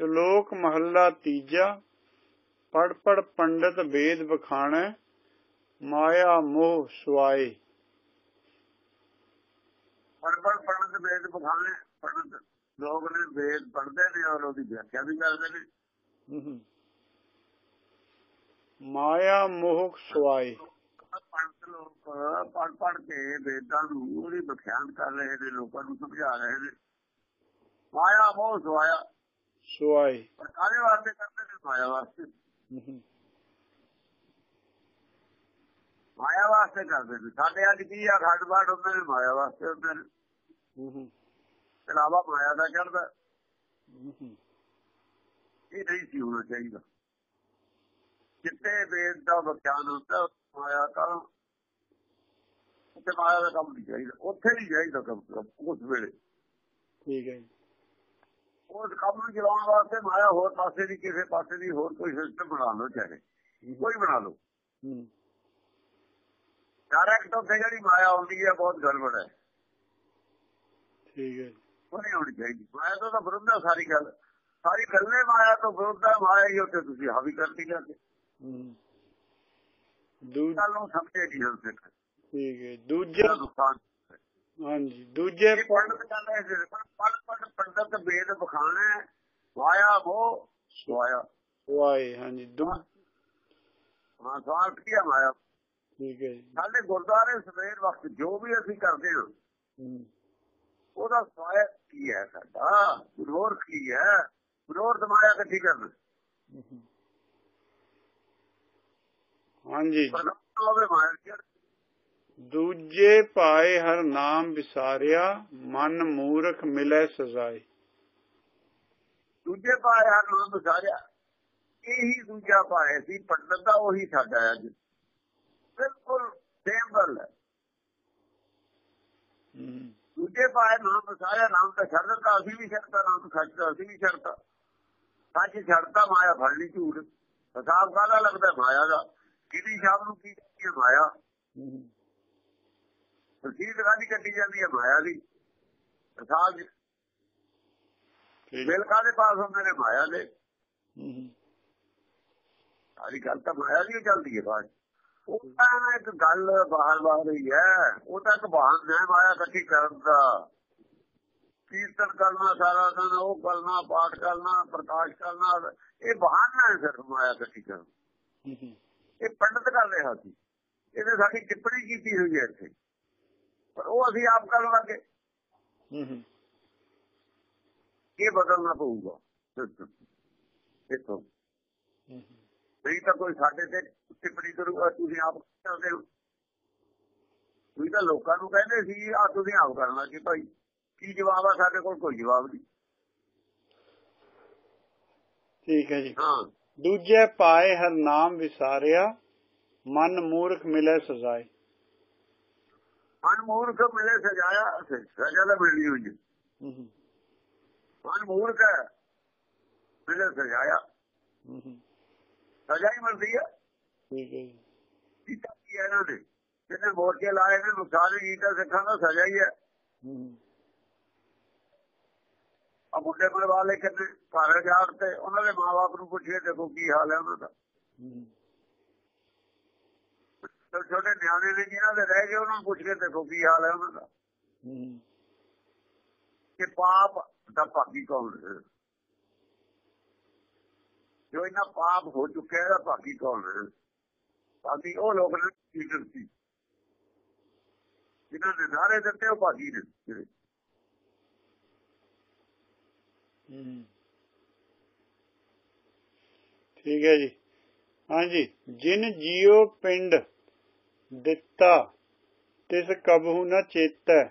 ਸ਼ਲੋਕ ਮਹੱਲਾ ਤੀਜਾ ਪੜ ਪੜ ਪੰਡਤ ਵੇਦ ਬਖਾਣੈ ਮਾਇਆ ਮੋਹ ਸੁਆਏ। ਪੜਪੜ ਪੜਨ ਵੇਦ ਬਖਾਣੇ ਪੜਨ ਲੋਕ ਨੇ ਵੇਦ ਪੜਦੇ ਨੇ ਔਰ ਉਹਦੀ ਵਿਆਖਿਆ ਵੀ ਕਰਦੇ ਨੇ। ਮਾਇਆ ਮੋਹ ਸੁਆਏ। ਪੰਡਤ ਲੋਕ ਪੜ ਪੜ ਕੇ ਵੇਦਾਂ ਨੂੰ ਉਹਦੀ ਵਿਖਿਆਨ ਕਰ ਰਹੇ ਨੇ ਲੋਕਾਂ ਨੂੰ ਸਮਝਾ ਰਹੇ ਨੇ। ਮਾਇਆ ਮੋਹ ਸਵਾਇਆ ਸੁਆਏ ਕਾਹਦੇ ਵਾਸਤੇ ਕਰਦੇ ਨੇ ਮਾਇਆ ਵਾਸਤੇ ਮਾਇਆ ਵਾਸਤੇ ਕਰਦੇ ਨੇ ਸਾਡੇ ਅੱਜ ਕੀ ਆ ਖੱਡ ਬਾੜ ਹੁੰਦੇ ਨੇ ਮਾਇਆ ਵਾਸਤੇ ਹੁੰਦੇ ਨੇ ਇਲਾਵਾ ਮਾਇਆ ਦਾ ਚੜਦਾ ਇਹ ਨਹੀਂ ਸੀ ਹੋਣਾ ਚਾਹੀਦਾ ਜਿੱਤੇ ਵੇਦ ਦਾ ਵਿਗਿਆਨ ਹੁੰਦਾ ਮਾਇਆ ਦਾ ਉੱਥੇ ਮਾਇਆ ਦਾ ਕੰਮ ਨਹੀਂ ਚਾਹੀਦਾ ਉੱਥੇ ਨਹੀਂ ਚਾਹੀਦਾ ਕੰਮ ਉਸ ਵੇਲੇ ਠੀਕ ਹੈ ਜੀ ਉਸ ਕੰਮ ਨੂੰ ਚਲਾਉਣ ਵਾਸਤੇ ਮਾਇਆ ਹੋਰ ਪਾਸੇ ਦੀ ਕਿਸੇ ਪਾਸੇ ਦੀ ਹੋਰ ਕੋਈ ਸਿਸਟਮ ਬਣਾ ਲਓ ਚਾਹੇ। ਕੋਈ ਬਣਾ ਲਓ। ਡਾਇਰੈਕਟ ਉੱਥੇ ਜਿਹੜੀ ਮਾਇਆ ਆਉਂਦੀ ਹੈ ਬਹੁਤ ਗੜਬੜ ਹੈ। ਠੀਕ ਹੈ ਉਹ ਨਹੀਂ ਹੋਣੀ ਚਾਹੀਦੀ। ਮਾਇਆ ਤੋਂ ਤਾਂ ਵਿਰੁੱਧ ਹੈ ਸਾਰੀ ਗੱਲ। ਸਾਰੀ ਗੱਲੇ ਮਾਇਆ ਤੋਂ ਵਿਰੁੱਧ ਹੈ ਮਾਇਆ ਹੀ ਉੱਥੇ ਤੁਸੀਂ ਹਾਵੀ ਕਰਤੀ ਜਾ ਕੇ। ਹੂੰ। ਦੂ ਗੱਲ ਨੂੰ ਸਮਝੇ ਨਹੀਂ ਸਿੱਖ ਠੀਕ ਹੈ ਦੂਜਾ ਨੁਕਸਾਨ ਹਾਂਜੀ ਦੂਜੇ ਪੰਡਤ ਕਹਿੰਦਾ ਪੜ ਪੜ ਪੰਡਤ ਵੇਦ ਬਖਾਣਾ ਹੈ, ਮਾਇਆ ਉਹ ਸਵਾਇਆ। ਸੁਆਏ ਹਾਂਜੀ ਦੂ ਹਾਂ ਸਵਾਲ ਕੀ ਹੈ ਮਾਇਆ? ਠੀਕ ਹੈ ਸਾਡੇ ਗੁਰਦੁਆਰੇ ਸਵੇਰ ਵਕਤ ਜੋ ਵੀ ਅਸੀਂ ਕਰਦੇ ਹਾਂ ਉਹਦਾ ਸਵਾਇ ਕੀ ਹੈ ਸਾਡਾ? ਵਿਰੋਧ ਕੀ ਹੈ? ਵਿਰੋਧ ਮਾਇਆ ਇਕੱਠੀ ਕਰਨਾ। ਹਾਂਜੀ। ਪ੍ਰਗਟ ਹੋਵੇ ਮਾਇਆ ਦੂਜੇ ਪਾਏ ਹਰ ਨਾਮ ਵਿਸਾਰਿਆ ਮਨ ਮੂਰਖ ਮਿਲੇ ਸਜ਼ਾਏ। ਦੂਜੇ ਪਾਏ ਹਰ ਨਾਮ ਵਿਚਾਰਿਆ ਇਹੀ ਦੂਜਾ ਪਾਏ ਸੀ ਪੰਡਤ ਦਾ ਉਹੀ ਸਾਡਾ ਅੱਜ। ਬਿਲਕੁਲ ਸੇਮ ਗੱਲ ਹੈ। ਦੂਜੇ ਪਾਏ ਨਾਮ ਵਿਚਾਰਿਆ ਨਾਮ ਤਾਂ ਛੱਡ ਦਿੱਤਾ ਅਸੀਂ ਵੀ ਛੱਡਤਾ ਨਾਮ ਛੱਡਤਾ ਅਸੀਂ ਵੀ ਛੱਡਤਾ। ਸੱਚ ਛੱਡਤਾ ਮਾਇਆ ਫੜਨੀ ਝੂਠ। ਹਿਸਾਬ ਕਾਹਦਾ ਲੱਗਦਾ ਮਾਇਆ ਦਾ? ਕਿਹਦੀ ਸ਼ਾਮ ਨੂੰ ਕੀ ਮਾਇਆ। ਰਸੀਦ ਕਾਹਦੀ ਕੱਟੀ ਜਾਂਦੀ ਹੈ ਮਾਇਆ ਦੀ। ਠੀਕ। ਬਿਲ ਕਾਹਦੇ ਪਾਸ ਹੁੰਦੇ ਨੇ? ਮਾਇਆ ਦੇ। ਹੂੰ ਸਾਰੀ ਗੱਲ ਤਾਂ ਮਾਇਆ ਦੀ ਚੱਲਦੀ ਹੈ ਬਾਅਦ। ਉਹ ਤਾਂ ਇੱਕ ਗੱਲ ਬਾਹਰ ਬਾਹਰ ਹੀ ਹੈ ਉਹ ਤਾਂ ਇੱਕ ਬਹਾਨਾ ਹੈ ਮਾਇਆ ਇਕੱਠੀ ਕਰਨ ਦਾ। ਕੀਰਤਨ ਕਰਨਾ ਸਾਰਾ ਦਿਨ ਉਹ ਕਰਨਾ ਪਾਠ ਕਰਨਾ ਪ੍ਰਕਾਸ਼ ਕਰਨਾ ਇਹ ਬਹਾਨਾ ਹੈ ਸਿਰਫ ਮਾਇਆ ਇਕੱਠੀ ਕਰਨ। ਇਹ ਪੰਡਤ ਕਰ ਰਿਹਾ ਸੀ। ਇਹਨੇ ਸਾਡੀ ਟਿੱਪਣੀ ਕੀਤੀ ਹੋਈ ਹੈ ਇੱਥੇ। ਪਰ ਉਹ ਅਸੀਂ ਆਪ ਕਰਨ ਲੱਗੇ। ਹੂੰ ਇਹ ਬਦਲਣਾ ਪਊਗਾ? ਦੇਖੋ। ਹੂੰ ਨਹੀਂ ਤਾਂ ਕੋਈ ਸਾਡੇ ਤੇ ਟਿੱਪਣੀ ਕਰੂਗਾ ਤੁਸੀਂ ਆਪ ਕਰਦੇ ਹੋ। ਤੁਸੀਂ ਤਾਂ ਲੋਕਾਂ ਨੂੰ ਕਹਿੰਦੇ ਸੀ ਆ ਤੁਸੀਂ ਆਪ ਕਰਨਾ ਕਿ ਭਾਈ ਕੀ ਜਵਾਬ ਆ ਸਾਡੇ ਕੋਲ? ਕੋਈ ਜਵਾਬ ਨਹੀਂ। ਠੀਕ ਹੈ ਜੀ। ਹਾਂ। ਦੂਜੇ ਪਾਏ ਹਰ ਨਾਮ ਵਿਸਾਰਿਆ ਮਨ ਮੂਰਖ ਮਿਲੇ ਸਜ਼ਾਏ। ਅਨਮੂਰਖ ਮਿਲੇ ਸਜਾਇਆ ਸਜ਼ਾ ਤਾਂ ਮਿਲਣੀ ਹੋਈ ਹੈ। ਹੂੰ ਅਨਮੂਰਖ ਮਿਲੇ ਸਜਾਇਆ। ਹੂੰ ਸਜ਼ਾ ਹੀ ਮਿਲਦੀ ਹੈ। ਠੀਕ ਹੈ ਜੀ। ਕੀ ਹੈ ਇਹਨਾਂ ਨੇ? ਜਿਹਨੇ ਮੋਰਚੇ ਲਾਏ ਨੇ ਨੁਕਸਾਨ ਹੀ ਕੀਤਾ ਸਿੱਖਾਂ ਦਾ ਸਜ਼ਾ ਹੀ ਹੈ। ਹੂੰ ਆ ਮੁੰਡੇ ਪਰਿਵਾਰ ਕਿੰਨੇ ਘਰ ਜਾਣ ਤੇ ਉਹਨਾਂ ਦੇ ਮਾਪੇ ਨੂੰ ਪੁੱਛੀਏ ਦੇਖੋ ਕੀ ਹਾਲ ਹੈ ਉਹਨਾਂ ਦਾ। ਹੂੰ। ਛੋਟੇ ਛੋਟੇ ਨਿਆਣੇ ਨੇ ਜਿਹਨਾਂ ਦੇ ਰਹਿ ਗਏ ਉਹਨਾਂ ਨੂੰ ਪੁੱਛ ਕੇ ਦੇਖੋ ਕੀ ਹਾਲ ਹੈ ਉਹਨਾਂ ਦਾ। ਕਿ ਪਾਪ ਦਾ ਭਾਗੀ ਕੌਣ ਹੈ? ਜੋ ਇਹਨਾਂ ਪਾਪ ਹੋ ਚੁੱਕਿਆ ਇਹਦਾ ਭਾਗੀ ਕੌਣ ਹੈ? ਭਾਗੀ ਉਹ ਲੋਕ ਨੇ ਲੀਡਰ ਸੀ। ਜਿਨ੍ਹਾਂ ਨੇ ਨਾਰੇ ਦਿੱਤੇ ਉਹ ਭਾਗੀ ਨੇ ਠੀਕ ਹੈ ਜੀ। ਹਾਂਜੀ। ਜਿਨ ਜੀਉ ਪਿੰਡ ਦਿੱਤਾ ਤਿਸ ਕਬਹੂ ਨ ਚੇਤੈ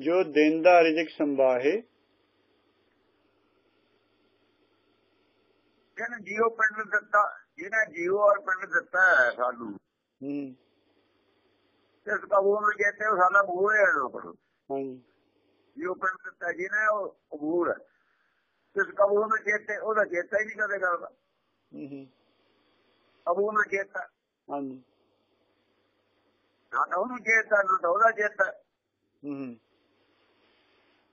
ਜੋ ਦਿੰਦਾ ਰਿਜਕ ਸੰਭਾਹੇ। ਜਿਹਨੇ ਜੀਓ ਪਿੰਡ ਦਿੱਤਾ ਜਿਹਨੇ ਜੀਓ ਔਰ ਪਿੰਡ ਦਿੱਤਾ ਹੈ ਸਾਨੂੰ ਹੂੰ। ਇਸ ਕਬੂਲ ਨੂੰ ਕਹਿੰਦੇ ਉਹ ਸਾਡਾ ਹੈ ਪਰ ਹਾਂਜੀ। ਪਿੰਡ ਦਿੱਤਾ ਜਿਹਨੇ ਉਹ ਕਬੂਲ ਹੈ। ਇਸ ਕਬੂਲ ਨੂੰ ਕਹਿੰਦੇ ਉਹਦਾ ਚੇਤਾ ਹੀ ਨਹੀਂ ਕਦੇ ਕਰਦਾ। ਹੂੰ ਹੂੰ। ਕਬੂਲ ਨੂੰ ਚੇਤਾ। ਹਾਂਜੀ।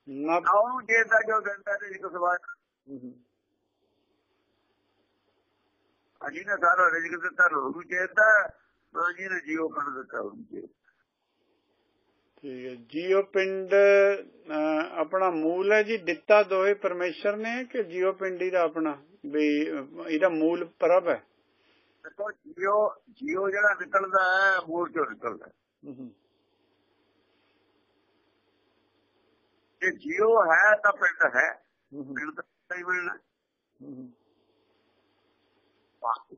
ਨਾ ਉਹਨੂੰ ਤੇ ਇੱਕ ਦਿੱਤਾ ਰੋਗ ਪਿੰਡ ਠੀਕ ਹੈ। ਜੀਵ ਪਿੰਡ ਆਪਣਾ ਮੂਲ ਹੈ ਜੀ ਦਿੱਤਾ ਦੋਏ ਪਰਮੇਸ਼ਰ ਨੇ ਕਿ ਜੀਵ ਪਿੰਡ ਇਹਦਾ ਆਪਣਾ ਵੀ ਇਹਦਾ ਮੂਲ ਪ੍ਰਭ ਹੈ? ਦੇਖੋ ਜੀਓ ਜੀਓ ਜਿਹੜਾ ਨਿਕਲਦਾ ਹੈ ਮੂਲ ਚੋਂ ਨਿਕਲਦਾ ਹੈ। ਹੂੰ ਜੇ ਜੀਓ ਹੈ ਤਾਂ ਪਿੰਡ ਹੈ। ਹੂੰ ਪਿੰਡ ਤਾਂ ਹੀ ਮਿਲਣਾ। ਹੂੰ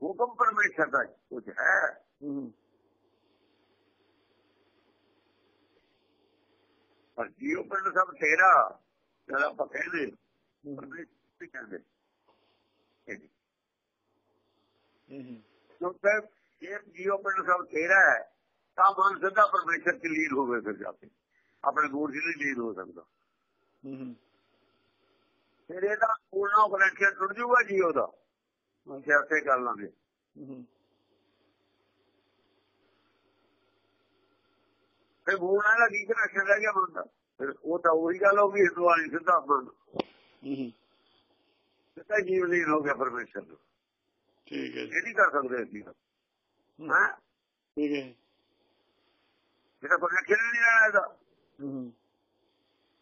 ਹੁਕਮ ਪਰਮੇਸ਼ਰ ਦਾ ਕੁਝ ਹੈ। ਹੂੰ ਪਰ ਜੀਓ ਪਿੰਡ ਸਭ ਤੇਰਾ ਜਿਹੜਾ ਆਪਾਂ ਕਹਿੰਦੇ ਪਰਮੇਸ਼ਰ ਕਹਿੰਦੇ ਇਹ ਹੂੰ। ਕਿਉਂਕਿ ਇਹ ਜੀਓ ਪਿੰਡ ਸਭ ਤੇਰਾ ਹੈ ਤਾਂ ਮਨ ਸਿੱਧਾ ਪਰਮੇਸ਼ਰ ਚ ਲੀਨ ਹੋਵੇ ਫਿਰ ਜਾ ਕੇ। ਆਪਣੇ ਗੁਰੂ ਜੀ ਲਈ ਲੀਨ ਹੋ ਸਕਦਾ। ਫਿਰ ਇਹਦਾ ਪੂਰਨਾ ਕਨੈਕਸ਼ਨ ਟੁੱਟ ਜੂਗਾ ਜੀਓ ਦਾ। ਸਿਆਸੇ ਕਰ ਲਾਂਗੇ ਫਿਰ ਪੂਰਨਾ ਦਾ ਕੀ ਕਨੈਕਸ਼ਨ ਰਹਿ ਗਿਆ ਬੰਦਾ? ਫਿਰ ਉਹ ਤਾਂ ਉਹੀ ਗੱਲ ਹੋ ਗਈ ਹਿੰਦੂਆਣੀ ਸਿੱਧਾ ਮਨ ਹੂੰ ਸਿੱਧਾ ਜੀਵ ਲੀਨ ਹੋ ਗਿਆ ਪਰਮੇਸ਼ਰ। ਨੂੰ ਠੀਕ ਹੈ ਜੀ। ਇਹ ਨਹੀਂ ਕਰ ਸਕਦੇ ਅਸੀਂ। ਹੂੰ, ਠੀਕ ਹੈ ਜਿਹੜਾ ਕਨੈਕਸ਼ਨ ਨਹੀਂ ਰਹਿਣਾ ਇਹਦਾ। ਹੂੰ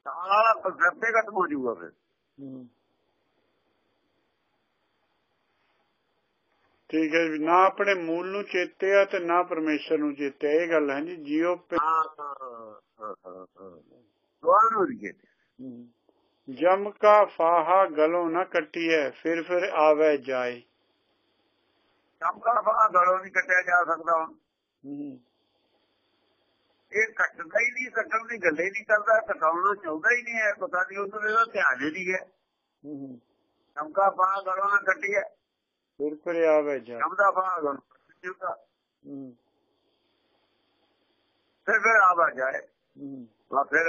ਸਾਰਾ ਕਨਸੈਪਟ ਹੀ ਖਤਮ ਹੋ ਜਾਊਗਾ ਫਿਰ। ਹੂੰ ਠੀਕ ਹੈ ਜੀ, ਨਾ ਆਪਣੇ ਮੂਲ ਨੂੰ ਚੇਤੇ ਆ ਤੇ ਨਾ ਪਰਮੇਸ਼ਰ ਨੂੰ ਚੇਤੇ। ਇਹ ਗੱਲ ਹੈ ਜੀ ਜੀਓ ਹਾਂ ਹਾਂ ਹਾਂ। ਜਮ ਕਾ ਫਾਹਾ ਗਲੋਂ ਨਾ ਕੱਟੀਐ ਫਿਰ ਫਿਰ ਆਵੇ ਜਾਏ। ਕੰਮ ਕਾ ਫਾ ਗੜੋਂ ਨਹੀਂ ਕੱਟਿਆ ਜਾ ਸਕਦਾ ਹੁਣ। ਇਹ ਕੱਟਦਾ ਹੀ ਨਹੀਂ ਕੱਟਣ ਦੀ ਗੱਲ ਹੀ ਨਹੀਂ ਕਰਦਾ ਕਟਾਉਣਾ ਚਾਹੁੰਦਾ ਹੀ ਨਹੀਂ ਹੈ ਪਤਾ ਨਹੀਂ ਉਹਨੂੰ ਇਹਦਾ ਧਿਆਨ ਹੀ ਨਹੀਂ ਹੈ। ਹੂੰ। ਕੰਮ ਕਾ ਫਾ ਗੜੋਂ ਨਾ ਫਿਰ ਫਿਰ ਆਵੇ ਦਾ ਫਾ ਗੜੋਂ ਕੱਟੀਦਾ ਹੂੰ। ਫਿਰ ਫਿਰ ਆਵਾ ਜਾਏ। ਹੂੰ। ਵਾ ਫਿਰ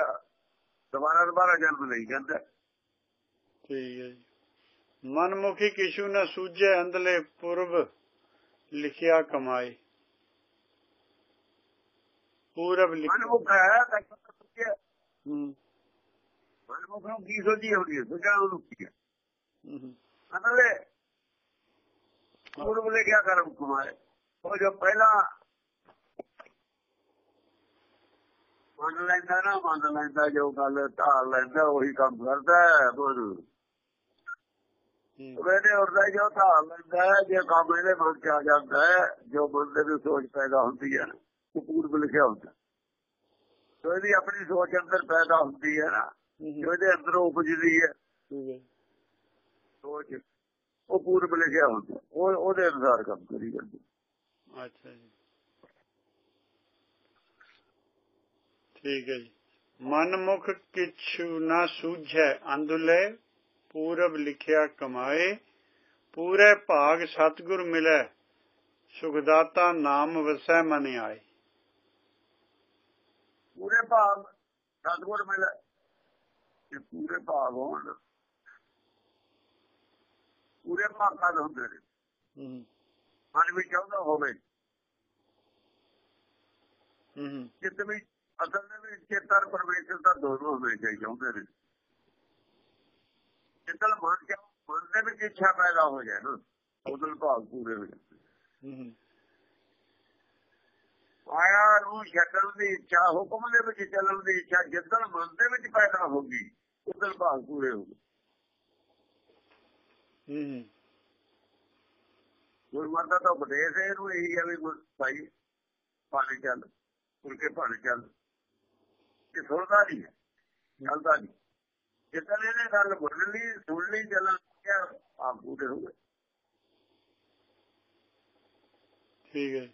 ਦੁਬਾਰਾ ਦੁਬਾਰਾ ਜਨਮ ਲਈ ਜਾਂਦਾ ਠੀਕ ਹੈ ਜੀ। ਮਨਮੁਖੀ ਕਿਛੂ ਨਾ ਸੂਝੇ ਅੰਦਲੇ ਪੁਰਬ। ਲਿਖਿਆ ਕਮਾਏ ਪੂਰਬ ਲਿਖਿਆ ਮਨਮੁਖ ਹੈ ਤਾਂ ਕੀ ਹੂੰ। ਮਨਮੁਖ ਨੂੰ ਕੀ ਸੋਚੀ ਹੋਣੀ ਹੈ? ਸੋਚਣਾ ਉਹਨੂੰ ਕੀ ਹੈ? ਹੂੰ ਅਨਲੇ ਪੂਰਬ ਨੇ ਕਿਆ ਕਰਮ ਕਮਾਏ। ਉਹ ਜੋ ਪਹਿਲਾਂ ਮੰਨ ਲੈਂਦਾ ਨਾ ਮੰਨ ਲੈਂਦਾ ਜੋ ਗੱਲ ਢਾਲ ਲੈਂਦਾ ਉਹੀ ਕੰਮ ਕਰਦਾ ਹੈ ਮਨ ਉਹਦੇ ਉਰਦਾ ਜੋ ਢਾਲ ਲੈਂਦਾ ਜੇ ਕੰਮ ਇਹਦੇ ਮਨ ਚ ਆ ਜਾਂਦਾ ਹੈ ਜੋ ਮਨ ਦੇ ਸੋਚ ਪੈਦਾ ਹੁੰਦੀ ਹੈ ਉਹ ਪੂਰਬ ਲਿਖਿਆ ਹੁੰਦਾ। ਸੋ ਇਹਦੀ ਆਪਣੀ ਸੋਚ ਅੰਦਰ ਪੈਦਾ ਹੁੰਦੀ ਹੈ ਨਾ ਜੋ ਇਹਦੇ ਅੰਦਰੋਂ ਉਪਜਦੀ ਹੈ ਸੋਚ ਉਹ ਪੂਰਬ ਲਿਖਿਆ ਹੁੰਦਾ ਉਹ ਉਹਦੇ ਅਨੁਸਾਰ ਕੰਮ ਕਰੀ ਜਾਂਦੇ। ਅੱਛਾ ਜੀ। ਠੀਕ ਹੈ ਜੀ। ਮਨਮੁਖ ਕਿਛੂ ਨਾ ਸੂਝੈ ਅੰਧਲੇ ਪੂਰਬ ਲਿਖਿਆ ਕਮਾਏ ਪੂਰੇ ਭਾਗ ਸਤਿਗੁਰ ਮਿਲੈ ਸੁਖਦਾਤਾ ਨਾਮ ਵਸੈ ਮਨ ਆਏ। ਪੂਰੇ ਭਾਗ ਸਤਗੁਰ ਮਿਲੇ ਇਹ ਪੂਰੇ ਭਾਗ ਹੋਣ। ਪੂਰੇ ਭਾਗਾਂ ਦੇ ਹੁੰਦੇ ਨੇ? ਹੂੰ ਮਨ ਵੀ ਚਾਹੁੰਦਾ ਹੋਵੇ। ਹੂੰ ਜਿੱਤ ਵੀ ਅਸਲ ਦੇ ਵਿੱਚ ਚੇਤਰ ਪਰਮੇਸ਼ਰ ਦਾ ਦੋਨੋਂ ਹਮੇਸ਼ਾ ਹੀ ਚਾਹੁੰਦੇ ਨੇ। ਜਿੱਦਲ ਮਨ ਚ ਮਨ ਦੇ ਵਿੱਚ ਇੱਛਾ ਪੈਦਾ ਹੋ ਜਾਏ ਨਾ ਉਦਲ ਭਾਗ ਪੂਰੇ ਹੋ ਜਾਂਦੇ। ਹੂੰ ਆਇਆ ਨੂੰ ਛੱਡਣ ਦੀ ਇੱਛਾ ਹੁਕਮ ਦੇ ਵਿੱਚ ਚੱਲਣ ਦੀ ਇੱਛਾ ਜਿੱਦਲ ਮਨ ਦੇ ਵਿੱਚ ਪੈਦਾ ਹੋਗੀ ਉਦਲ ਭਾਗ ਪੂਰੇ ਹੋ ਗਏ। ਹੂੰ ਗੁਰਮਤਿ ਦਾ ਉਪਦੇਸ਼ ਹੈ ਇਹਨੂੰ ਇਹੀ ਹੈ ਵੀ ਭਾਈ ਪਾਣੀ ਚੱਲ ਉਲਕੇ ਪਾਣੀ ਚੱਲ। ਇਹ ਸੁਣਦਾ ਨਹੀਂ ਹੈ ਚੱਲਦਾ ਨਹੀਂ। ਜਿੱਦਾਂ ਇਹਨੇ ਗੱਲ ਬੋਲ ਲਈ ਸੁਣ ਲਈ ਚੱਲਣ ਕਿਆ ਆਪ ਪੂਰੇ ਹੋ ਗਏ। ਠੀਕ ਹੈ।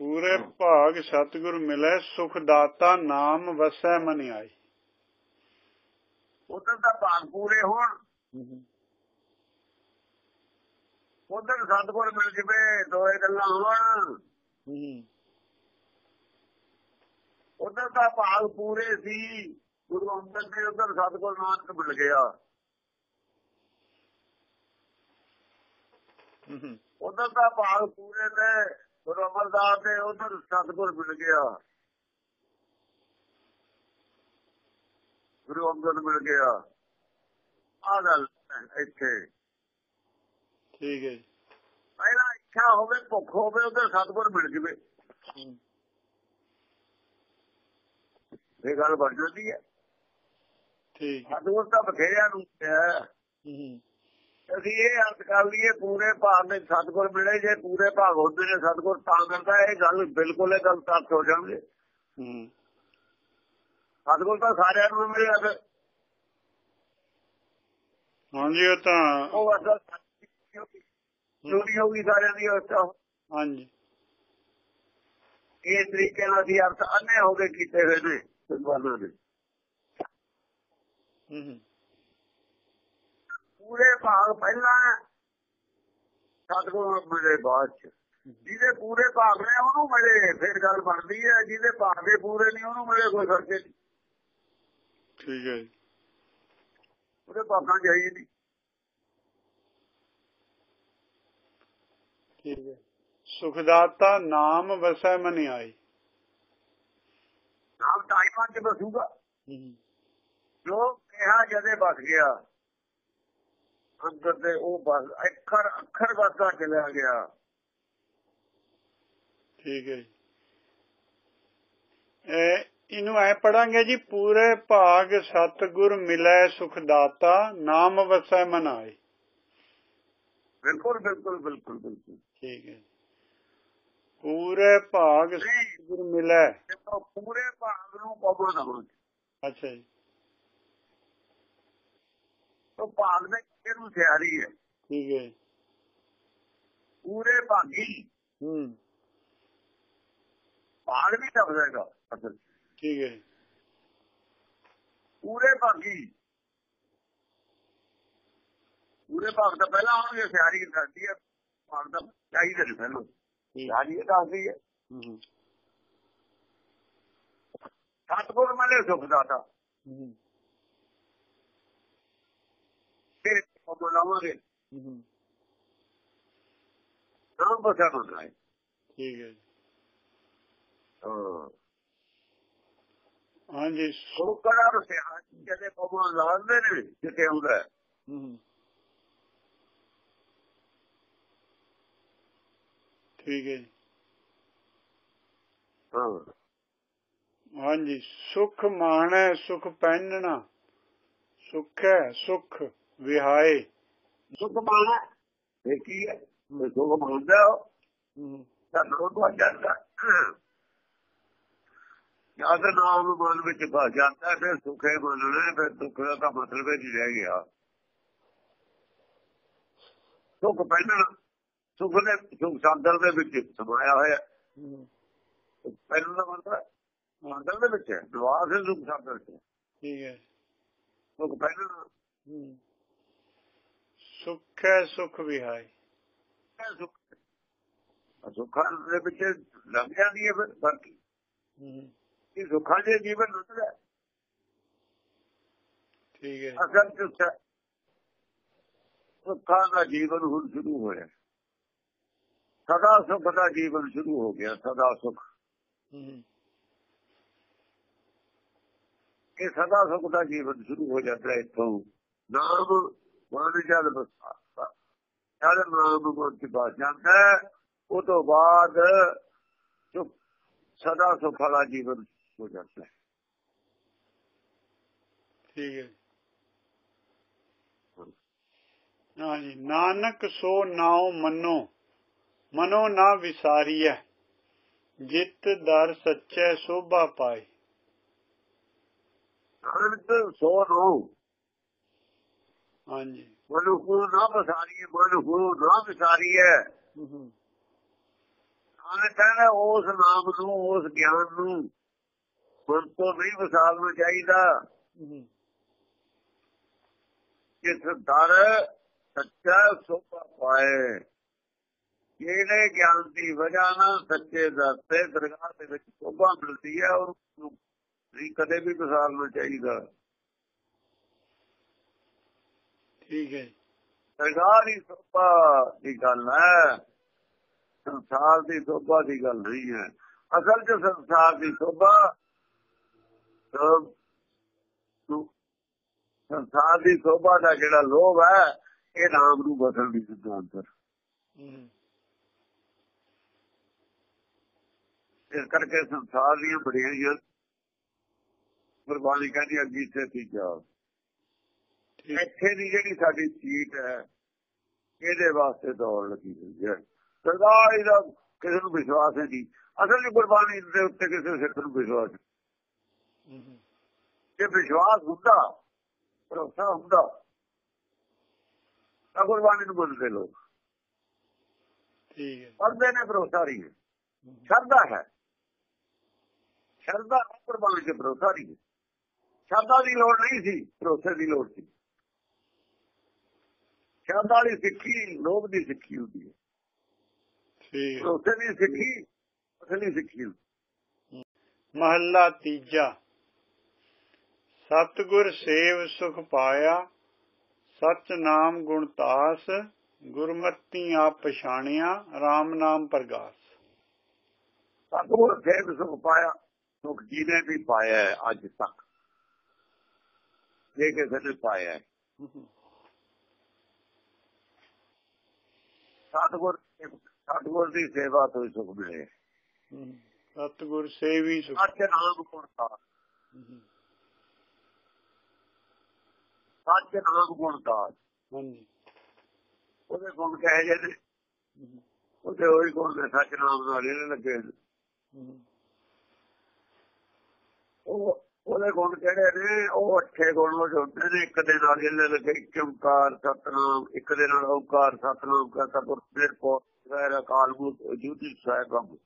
ਪੂਰੇ ਭਾਗ ਸਤਿਗੁਰ ਮਿਲੈ ਸੁਖ ਦਾਤਾ ਨਾਮ ਵਸੈ ਮਨ ਆਏ ਉਧਰ ਦਾ ਭਾਗ ਪੂਰੇ ਹੋਣ। ਉਧਰ ਸਤਗੁਰ ਮਿਲ ਜਵੇ ਦੋਏ ਗੱਲਾਂ ਹੋਣ। ਉਧਰ ਦਾ ਭਾਗ ਪੂਰੇ ਸੀ। ਗੁਰੂ ਅੰਗਦ ਦੇ ਉਧਰ ਸਤਗੁਰ ਨਾਨਕ ਮਿਲ ਗਿਆ। ਉਧਰ ਦਾ ਭਾਗ ਪੂਰੇ ਤੇ ਗੁਰੂ ਅਮਰਦਾਸ ਦੇ ਉਧਰ ਸਤਗੁਰ ਮਿਲ ਗਿਆ। ਗੁਰੂ ਅੰਗਦ ਮਿਲ ਗਿਆ। ਆ ਗੱਲ ਇੱਥੇ। ਠੀਕ ਹੈ ਜੀ। ਪਹਿਲਾਂ ਇੱਛਾ ਹੋਵੇ ਭੁੱਖ ਹੋਵੇ ਉਹਦੇ ਸਤਗੁਰ ਮਿਲ ਜਵੇ। ਇਹ ਗੱਲ ਬਣ ਜਾਂਦੀ ਹੈ। ਠੀਕ ਹੈ। ਸਤਗੁਰ ਤਾਂ ਬਥੇਰਿਆਂ ਨੂੰ ਹੈ ਅਸੀਂ ਇਹ ਅਰਥ ਕਰ ਲਈਏ ਪੂਰੇ ਭਾਗ ਦੇ ਸਤਗੁਰ ਮਿਲੇ ਜੇ ਪੂਰੇ ਭਾਗ ਹੁੰਦੇ ਨੇ ਸਤਗੁਰ ਤਾਂ ਮਿਲਦਾ ਇਹ ਗੱਲ ਬਿਲਕੁਲ ਇਹ ਗੱਲ ਤੱਕ ਹੋ ਜਾਣਗੇ। ਹੂੰ। ਸਤਗੁਰ ਤਾਂ ਸਾਰਿਆਂ ਨੂੰ ਮਿਲਿਆ ਫਿਰ। ਹਾਂਜੀ ਉਹ ਤਾਂ ਉਹ ਅਸਲ ਚੋਰੀ ਹੋ ਗਈ ਸਾਰਿਆਂ ਦੀ ਤੋਂ ਹਾਂਜੀ। ਇਹ ਤਰੀਕੇ ਨਾਲ ਦੀ ਅਰਥ ਅੰਨੇ ਹੋ ਗਏ ਕੀਤੇ ਹੋਏ ਨੇ ਹੂੰ ਹੂੰ, ਪੂਰੇ ਭਾਗ ਪਹਿਲਾਂ ਸਤਗੁਰ ਮਿਲੇ ਬਾਅਦ ਚ। ਜਿਹਦੇ ਪੂਰੇ ਭਾਗ ਨੇ ਉਹਨੂੰ ਮਿਲੇ ਫਿਰ ਗੱਲ ਬਣਦੀ ਹੈ ਜਿਹਦੇ ਭਾਗ ਦੇ ਪੂਰੇ ਨਹੀਂ ਉਹਨੂੰ ਮਿਲੇ ਕੋਈ ਫ਼ਰਕ ਨਹੀਂ। ਠੀਕ ਹੈ ਉਹਦੇ ਭਾਗਾਂ ਜਾਈ ਨਹੀਂ। ਠੀਕ ਹੈ। ਸੁਖਦਾਤਾ ਨਾਮ ਵਸੈ ਮਨ ਆਈ। ਨਾਮ ਟਾਈਮਾਂ ਚ ਬਸੂਗਾ ਹੂੰ, ਜੋ ਕਿਹਾ ਜਦੇ ਬਸ ਗਿਆ। ਅੰਦਰ ਤੇ ਉਹ ਬਸ ਅੱਖਰ ਅੱਖਰ ਬਸਦਾ ਚਲਿਆ ਗਿਆ। ਠੀਕ ਹੈ ਜੀ। ਇਹ ਇਹਨੂੰ ਐ ਪੜਾਂਗੇ ਜੀ ਪੂਰੇ ਭਾਗ ਸਤਗੁਰ ਮਿਲੈ ਸੁਖਦਾਤਾ ਨਾਮ ਵਸੈ ਮਨ ਬਿਲਕੁਲ ਬਿਲਕੁਲ ਬਿਲਕੁਲ ਬਿਲਕੁਲ। ਠੀਕ ਹੈ ਪੂਰੇ ਭਾਗ ਸਤਗੁਰ ਮਿਲੈ। ਪੂਰੇ ਭਾਗ ਨੂੰ ਪਵਨ ਹੋਵੇ ਅੱਛਾ ਜੀ। ਉਹ ਭਾਗ ਦੇ ਕਿਹਨੂੰ ਸਿਆਰੀ ਹੈ। ਠੀਕ ਹੈ ਜੀ। ਪੂਰੇ ਭਾਗੀ। ਹੂੰ। ਭਾਗ ਵੀ ਦਬਦੇਗਾ ਅਸਲ। ਠੀਕ ਹੈ ਜੀ। ਪੂਰੇ ਭਾਗੀ। ਪੂਰੇ ਭਾਗ ਦਾ ਪਹਿਲਾਂ ਉਹਨੂੰ ਸਿਆਰੀ ਕਰਦੀ ਹੈ। ਭਾਗ ਦਾ ਚਾਹੀਦਾ ਨਹੀਂ ਪਹਿਲਾਂ। ਸਿਆਰੀ ਦੱਸਦੀ ਹੈ। ਹੂੰ ਹੂੰ, ਸਤਗੁਰ ਮਲੇ ਸੁਖ ਦਾਤਾ। ਹੂੰ। ਉਹ ਲਾਵਾਂਗੇ। ਹੂੰ, ਹੂੰ ਨਾਮ ਬਸਾ ਹੁੰਦਾ ਹੈ ਠੀਕ ਹੈ। ਹਾਂ। ਹਾਂਜੀ। ਉਹ ਕੜਾ ਰਸਿਆ ਜਦੇ ਪਵਨ ਲਾਉਂਦੇ ਨੇ ਜਿੱਥੇ ਆਉਂਦਾ ਹੈ। ਹੂੰ। ਹੂੰ। ਠੀਕ ਹੈ ਜੀ। ਹਾਂ। ਹਾਂਜੀ। ਸੁਖ ਮਾਣੈ ਸੁਖ ਪਹਿਨਣਾ ਸੁਖ ਹੈ ਸੁਖ। ਵਿਹਾਏ ਸੁਖ ਮਾਣਾ ਇਹ ਕੀ ਹੈ ਇਹ ਸੁਖ ਮੰਨਦਾ ਹੂੰ ਤਾਂ ਲੋਕ ਆ ਜਾਂਦਾ ਜਦ ਨਾਮ ਮਨ ਵਿੱਚ ਫਸ ਜਾਂਦਾ ਫਿਰ ਸੁਖੇ ਮੰਨਣਾ ਫਿਰ ਦੁੱਖ ਦਾ ਤਾਂ ਮਤਲਬ ਹੀ ਨਹੀਂ ਰਹਿ ਗਿਆ ਸੁਖ ਪਹਿਲਾਂ ਸੁਖ ਦੇ ਸੁਖ ਸੰਦਰ ਦੇ ਵਿੱਚ ਸਮਾਇਆ ਹੋਇਆ ਹੂੰ, ਪਹਿਲਾਂ ਦਾ ਮਤਲਬ ਮੰਦਰ ਦੇ ਵਿੱਚ ਹੈ ਨਿਵਾਸ ਹੈ ਸੁਖ ਸੰਦਰ ਚ ਠੀਕ ਹੈ ਸੁਖ ਪਹਿਲਾਂ ਹੂੰ। ਸੁਖ ਹੈ ਸੁਖ ਵਿਹਾਏ ਹੈ। ਸੁਖ ਦੇ ਵਿੱਚ ਲੱਗ ਜਾਂਦੀ ਹੈ ਫਿਰ ਬਾਕੀ। ਇਹ ਸੁੱਖਾਂ ਦੇ ਜੀਵਨ ਨੁੱਤਦਾ ਹੈ। ਠੀਕ ਹੈ। ਅਸਲ ਚ ਸੁੱਖਾਂ ਦਾ ਜੀਵਨ ਹੁਣ ਸ਼ੁਰੂ ਹੋਇਆ। ਸਦਾ ਸੁਖ ਦਾ ਜੀਵਨ ਸ਼ੁਰੂ ਹੋ ਗਿਆ ਸਦਾ ਸੁਖ। ਇਹ ਸਦਾ ਸੁਖ ਦਾ ਜੀਵਨ ਸ਼ੁਰੂ ਹੋ ਜਾਂਦਾ ਇੱਥੋਂ। ਨਾਮ ਮਨ ਜਦ ਬਸਾ। ਜਦ ਨਾਮ ਮਨ ਚ ਬਸ ਜਾਂਦਾ ਉਹ ਤੋਂ ਬਾਅਦ ਸੁਖ ਸਦਾ ਸੁਖ ਵਾਲਾ ਜੀਵਨ ਹੋ ਜਾਂਦਾ ਹੈ। ਠੀਕ ਹੈ ਹਾਂਜੀ ਨਾਨਕ ਸੋ ਨਾਉ ਮੰਨੋ ਮਨੋ ਨਾ ਵਿਸਾਰੀਐ। ਜਿਤ ਦਰ ਸੱਚੇ ਸੋਭਾ ਪਾਏ। ਨਾਨਕ ਸੋ ਨੋ ਹਾਂਜੀ। ਮਨੁੱਖ ਨੂੰ ਬਸਾਰੀਏ ਮਨੁੱਖ ਨੂੰ ਵਿਸਾਰੀਏ। ਹੂੰ, ਕਹਿੰਦਾ ਉਸ ਨਾਮ ਨੂੰ ਉਸ ਗਿਆਨ ਨੂੰ ਮਨ ਤੋਂ ਨਹੀਂ ਚਾਹੀਦਾ। ਹੂੰ, ਜਿਸ ਦਰ ਸੱਚਾ ਸੋਭਾ ਪਾਏ ਜਿਹੜੇ ਗਿਆਨ ਦੀ ਵਜ੍ਹਾ ਨਾਲ ਸੱਚੇ ਦਰ ਤੇ ਦਰਗਾਹ ਦੇ ਵਿੱਚ ਸੋਭਾ ਮਿਲਦੀ ਹੈ ਨਹੀਂ ਕਦੇ ਵੀ ਵਿਸਾਰਨਾ ਚਾਹੀਦਾ। ਠੀਕ ਹੈ ਸੰਸਾਰ ਦੀ ਸੋਭਾ ਦੀ ਗੱਲ ਹੈ। ਸੰਸਾਰ ਦੀ ਸੋਭਾ ਦੀ ਗੱਲ ਨਹੀਂ ਹੈ। ਅਸਲ 'ਚ ਸੰਸਾਰ ਦੀ ਸੋਭਾ ਸੰਸਾਰ ਦੀ ਸੋਭਾ ਦਾ ਜਿਹੜਾ ਲੋਭ ਹੈ ਇਹ ਨਾਮ ਨੂੰ ਬਦਲ ਦੀ ਸਿਧਾਂਤ ਹੈ। ਇਸ ਕਰਕੇ ਸੰਸਾਰ ਦੀਆਂ ਬੜੀਆਂ ਗੁਰਬਾਣੀ ਕਹਿੰਦੀ ਅੱਗੀ ਤੇ ਤੀ ਇੱਥੇ ਦੀ ਜਿਹੜੀ ਸਾਡੀ ਸੀਟ ਹੈ ਇਹਦੇ ਵਾਸਤੇ ਦੌੜ ਲੱਗੀ ਹੋਈ ਹੈ। ਸਦਾ ਇਹਦਾ ਕਿਸੇ ਨੂੰ ਵਿਸ਼ਵਾਸ ਨਹੀਂ ਅਸਲ ਵਿੱਚ ਗੁਰਬਾਣੀ ਦੇ ਉੱਤੇ ਕਿਸੇ ਸਿੱਖ ਨੂੰ ਵਿਸ਼ਵਾਸ ਜੇ ਵਿਸ਼ਵਾਸ ਹੁੰਦਾ ਭਰੋਸਾ ਹੁੰਦਾ ਤਾਂ ਗੁਰਬਾਣੀ ਨੂੰ ਮੰਨਦੇ ਲੋਕ। ਠੀਕ ਹੈ ਪੜ੍ਹਦੇ ਨੇ ਭਰੋਸਾ ਨਹੀਂ ਹੈ। ਸ਼ਰਧਾ ਹੈ। ਸ਼ਰਧਾ ਗੁਰਬਾਣੀ ਤੇ ਭਰੋਸਾ ਨਹੀਂ ਹੈ। ਸ਼ਰਧਾ ਦੀ ਲੋੜ ਨਹੀਂ ਸੀ ਭਰੋਸੇ ਦੀ ਲੋੜ ਸੀ। ਸ਼ਰਧਾ ਵਾਲੀ ਸਿੱਖੀ ਲੋਭ ਦੀ ਸਿੱਖੀ ਹੁੰਦੀ ਹੈ। ਠੀਕ ਹੈ। ਭਰੋਸੇ ਦੀ ਸਿੱਖੀ ਅਸਲੀ ਸਿੱਖੀ ਮਹੱਲਾ ਤੀਜਾ। ਸਤਿਗੁਰ ਸੇਵ ਸੁਖ ਪਾਇਆ ਸਚ ਨਾਮ ਗੁਣ ਤਾਸ ਗੁਰਮਤੀ ਆਪ ਪਛਾਣਿਆ RAM ਨਾਮ ਪ੍ਰਗਾਸ। ਸਤਿਗੁਰ ਸੇਵ ਸੁਖ ਪਾਇਆ ਸੁਖ ਜਿਹਨੇ ਵੀ ਪਾਇਆ ਅੱਜ ਤੱਕ। ਜੇ ਕਿਸੇ ਨੇ ਪਾਇਆ ਸਤਿਗੁਰ ਸਤਿਗੁਰ ਦੀ ਸੇਵਾ ਤੋਂ ਹੀ ਸੁਖ ਮਿਲੇ। ਸਤਿਗੁਰ ਸੇਵੀ ਸੁਖ। ਸੱਚ ਨਾਮ ਗੁਣ ਦਾ। ਸੱਚ ਨਾਮ ਗੁਣ ਦਾ। ਹਾਂਜੀ। ਉਹਦੇ ਗੁਣ ਕਹੇ ਜੇ ਨੇ ਉਹਦੇ ਉਹੀ ਗੁਣ ਨੇ ਸੱਚ ਨਾਮ ਨਾਲ ਇਹਨੇ ਲੱਗੇ। ਉਹ ਉਹਦੇ ਗੁਣ ਕਿਹੜੇ ਨੇ ਉਹ ਅੱਠੇ ਗੁਣ ਉਹ ਹੁੰਦੇ ਨੇ ਇੱਕ ਦੇ ਨਾਲ ਇਹਨੇ ਲੱਗੇ ਇੱਕ ਓੰਕਾਰ ਸਤਨਾਮ ਇੱਕ ਦੇ ਨਾਲ ਓੰਕਾਰ ਸਤਨਾਮ ਕਰਤਾ ਪੁਰ ਫਿਰ ਕੋ ਗੈਰ ਅਕਾਲ ਮੂਰਤ ਜੁਤੀ ਸਾਹਿਬ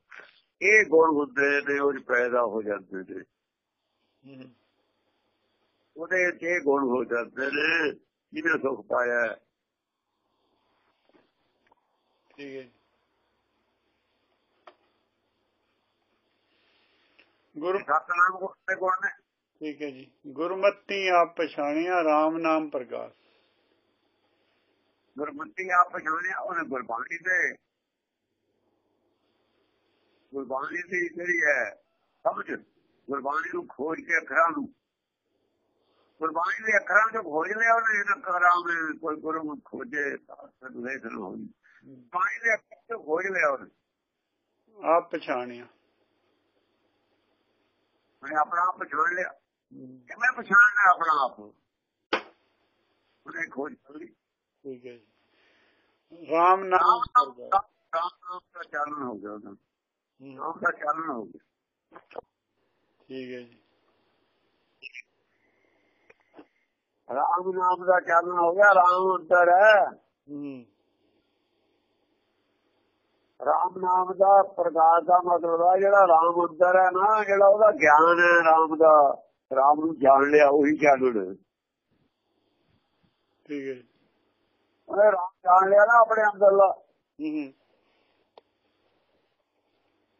ਇਹ ਗੁਣ ਹੁੰਦੇ ਨੇ ਉਹ ਪੈਦਾ ਹੋ ਜਾਂਦੇ ਨੇ ਉਹਦੇ ਇਹ ਗੁਣ ਹੋ ਜਾਂਦੇ ਨੇ ਜਿਹਨੇ ਸੁਖ ਪਾਇਆ ਹੈ। ਠੀਕ ਹੈ ਜੀ। ਗੁਰ ਸਤਨਾਮ ਗੁਣ ਦੇ ਗੁਣ ਨੇ ਠੀਕ ਹੈ ਜੀ। ਗੁਰਮਤੀ ਆਪ ਪਛਾਣਿਆ RAM ਨਾਮ ਪ੍ਰਗਾਸ ਗੁਰਮਤੀ ਆਪ ਪਛਾਣਿਆ ਉਹਨੇ ਗੁਰਬਾਣੀ ਦੇ ਗੁਰਬਾਣੀ ਦੀ ਜਿਹੜੀ ਹੈ ਸਮਝ ਗੁਰਬਾਣੀ ਨੂੰ ਖੋਜ ਕੇ ਅੱਖਰਾਂ ਨੂੰ। ਗੁਰਬਾਣੀ ਦੇ ਅੱਖਰਾਂ ਨੂੰ ਖੋਜ ਲਿਆ ਉਹਨੇ ਇਹਨਾਂ ਅੱਖਰਾਂ ਨੂੰ ਕੋਈ ਗੁਰੂ ਨੂੰ ਖੋਜੇ ਤਾਂ ਲੇਖ ਹੋਈ ਬਾਣੀ ਦੇ ਅੱਖਰਾਂ ਤੋਂ ਖੋਜ ਲਿਆ ਉਹਨੇ। ਆਪ ਪਛਾਣਿਆ। ਉਹਨੇ ਆਪਣਾ ਆਪ ਪਛਾਣ ਲਿਆ। ਕਿਵੇਂ ਪਛਾਣਨਾ ਆਪਣਾ ਆਪ। ਉਹਨੇ ਖੋਜ ਕੀਤੀ ਠੀਕ ਹੈ RAM ਨਾਮ ਪ੍ਰਗਾਸ ਨਾਮ ਦਾ ਚਾਲਨ ਹੋ ਗਿਆ ਉਹਦਾ। ਨਾਮ ਦਾ ਚਾਲਨ ਹੋ ਗਿਆ। ਠੀਕ ਹੈ ਜੀ। ਰਾਮ ਨਾਮ ਦਾ ਚਾਲਨ ਹੋ ਗਿਆ ਰਾਮ ਅੰਦਰ ਹੈ। ਰਾਮ ਨਾਮ ਦਾ ਪ੍ਰਕਾਸ਼ ਦਾ ਮਤਲਬ ਹੈ ਜਿਹੜਾ ਰਾਮ ਅੰਦਰ ਹੈ ਨਾ ਜਿਹੜਾ ਉਹਦਾ ਗਿਆਨ ਹੈ ਰਾਮ ਦਾ। ਰਾਮ ਨੂੰ ਜਾਣ ਲਿਆ ਉਹੀ ਚਾਲਣ ਠੀਕ ਹੈ ਉਹਨੇ ਰਾਮ ਜਾਣ ਲਿਆ ਨਾ ਆਪਣੇ ਅੰਦਰਲਾ ਹਮ,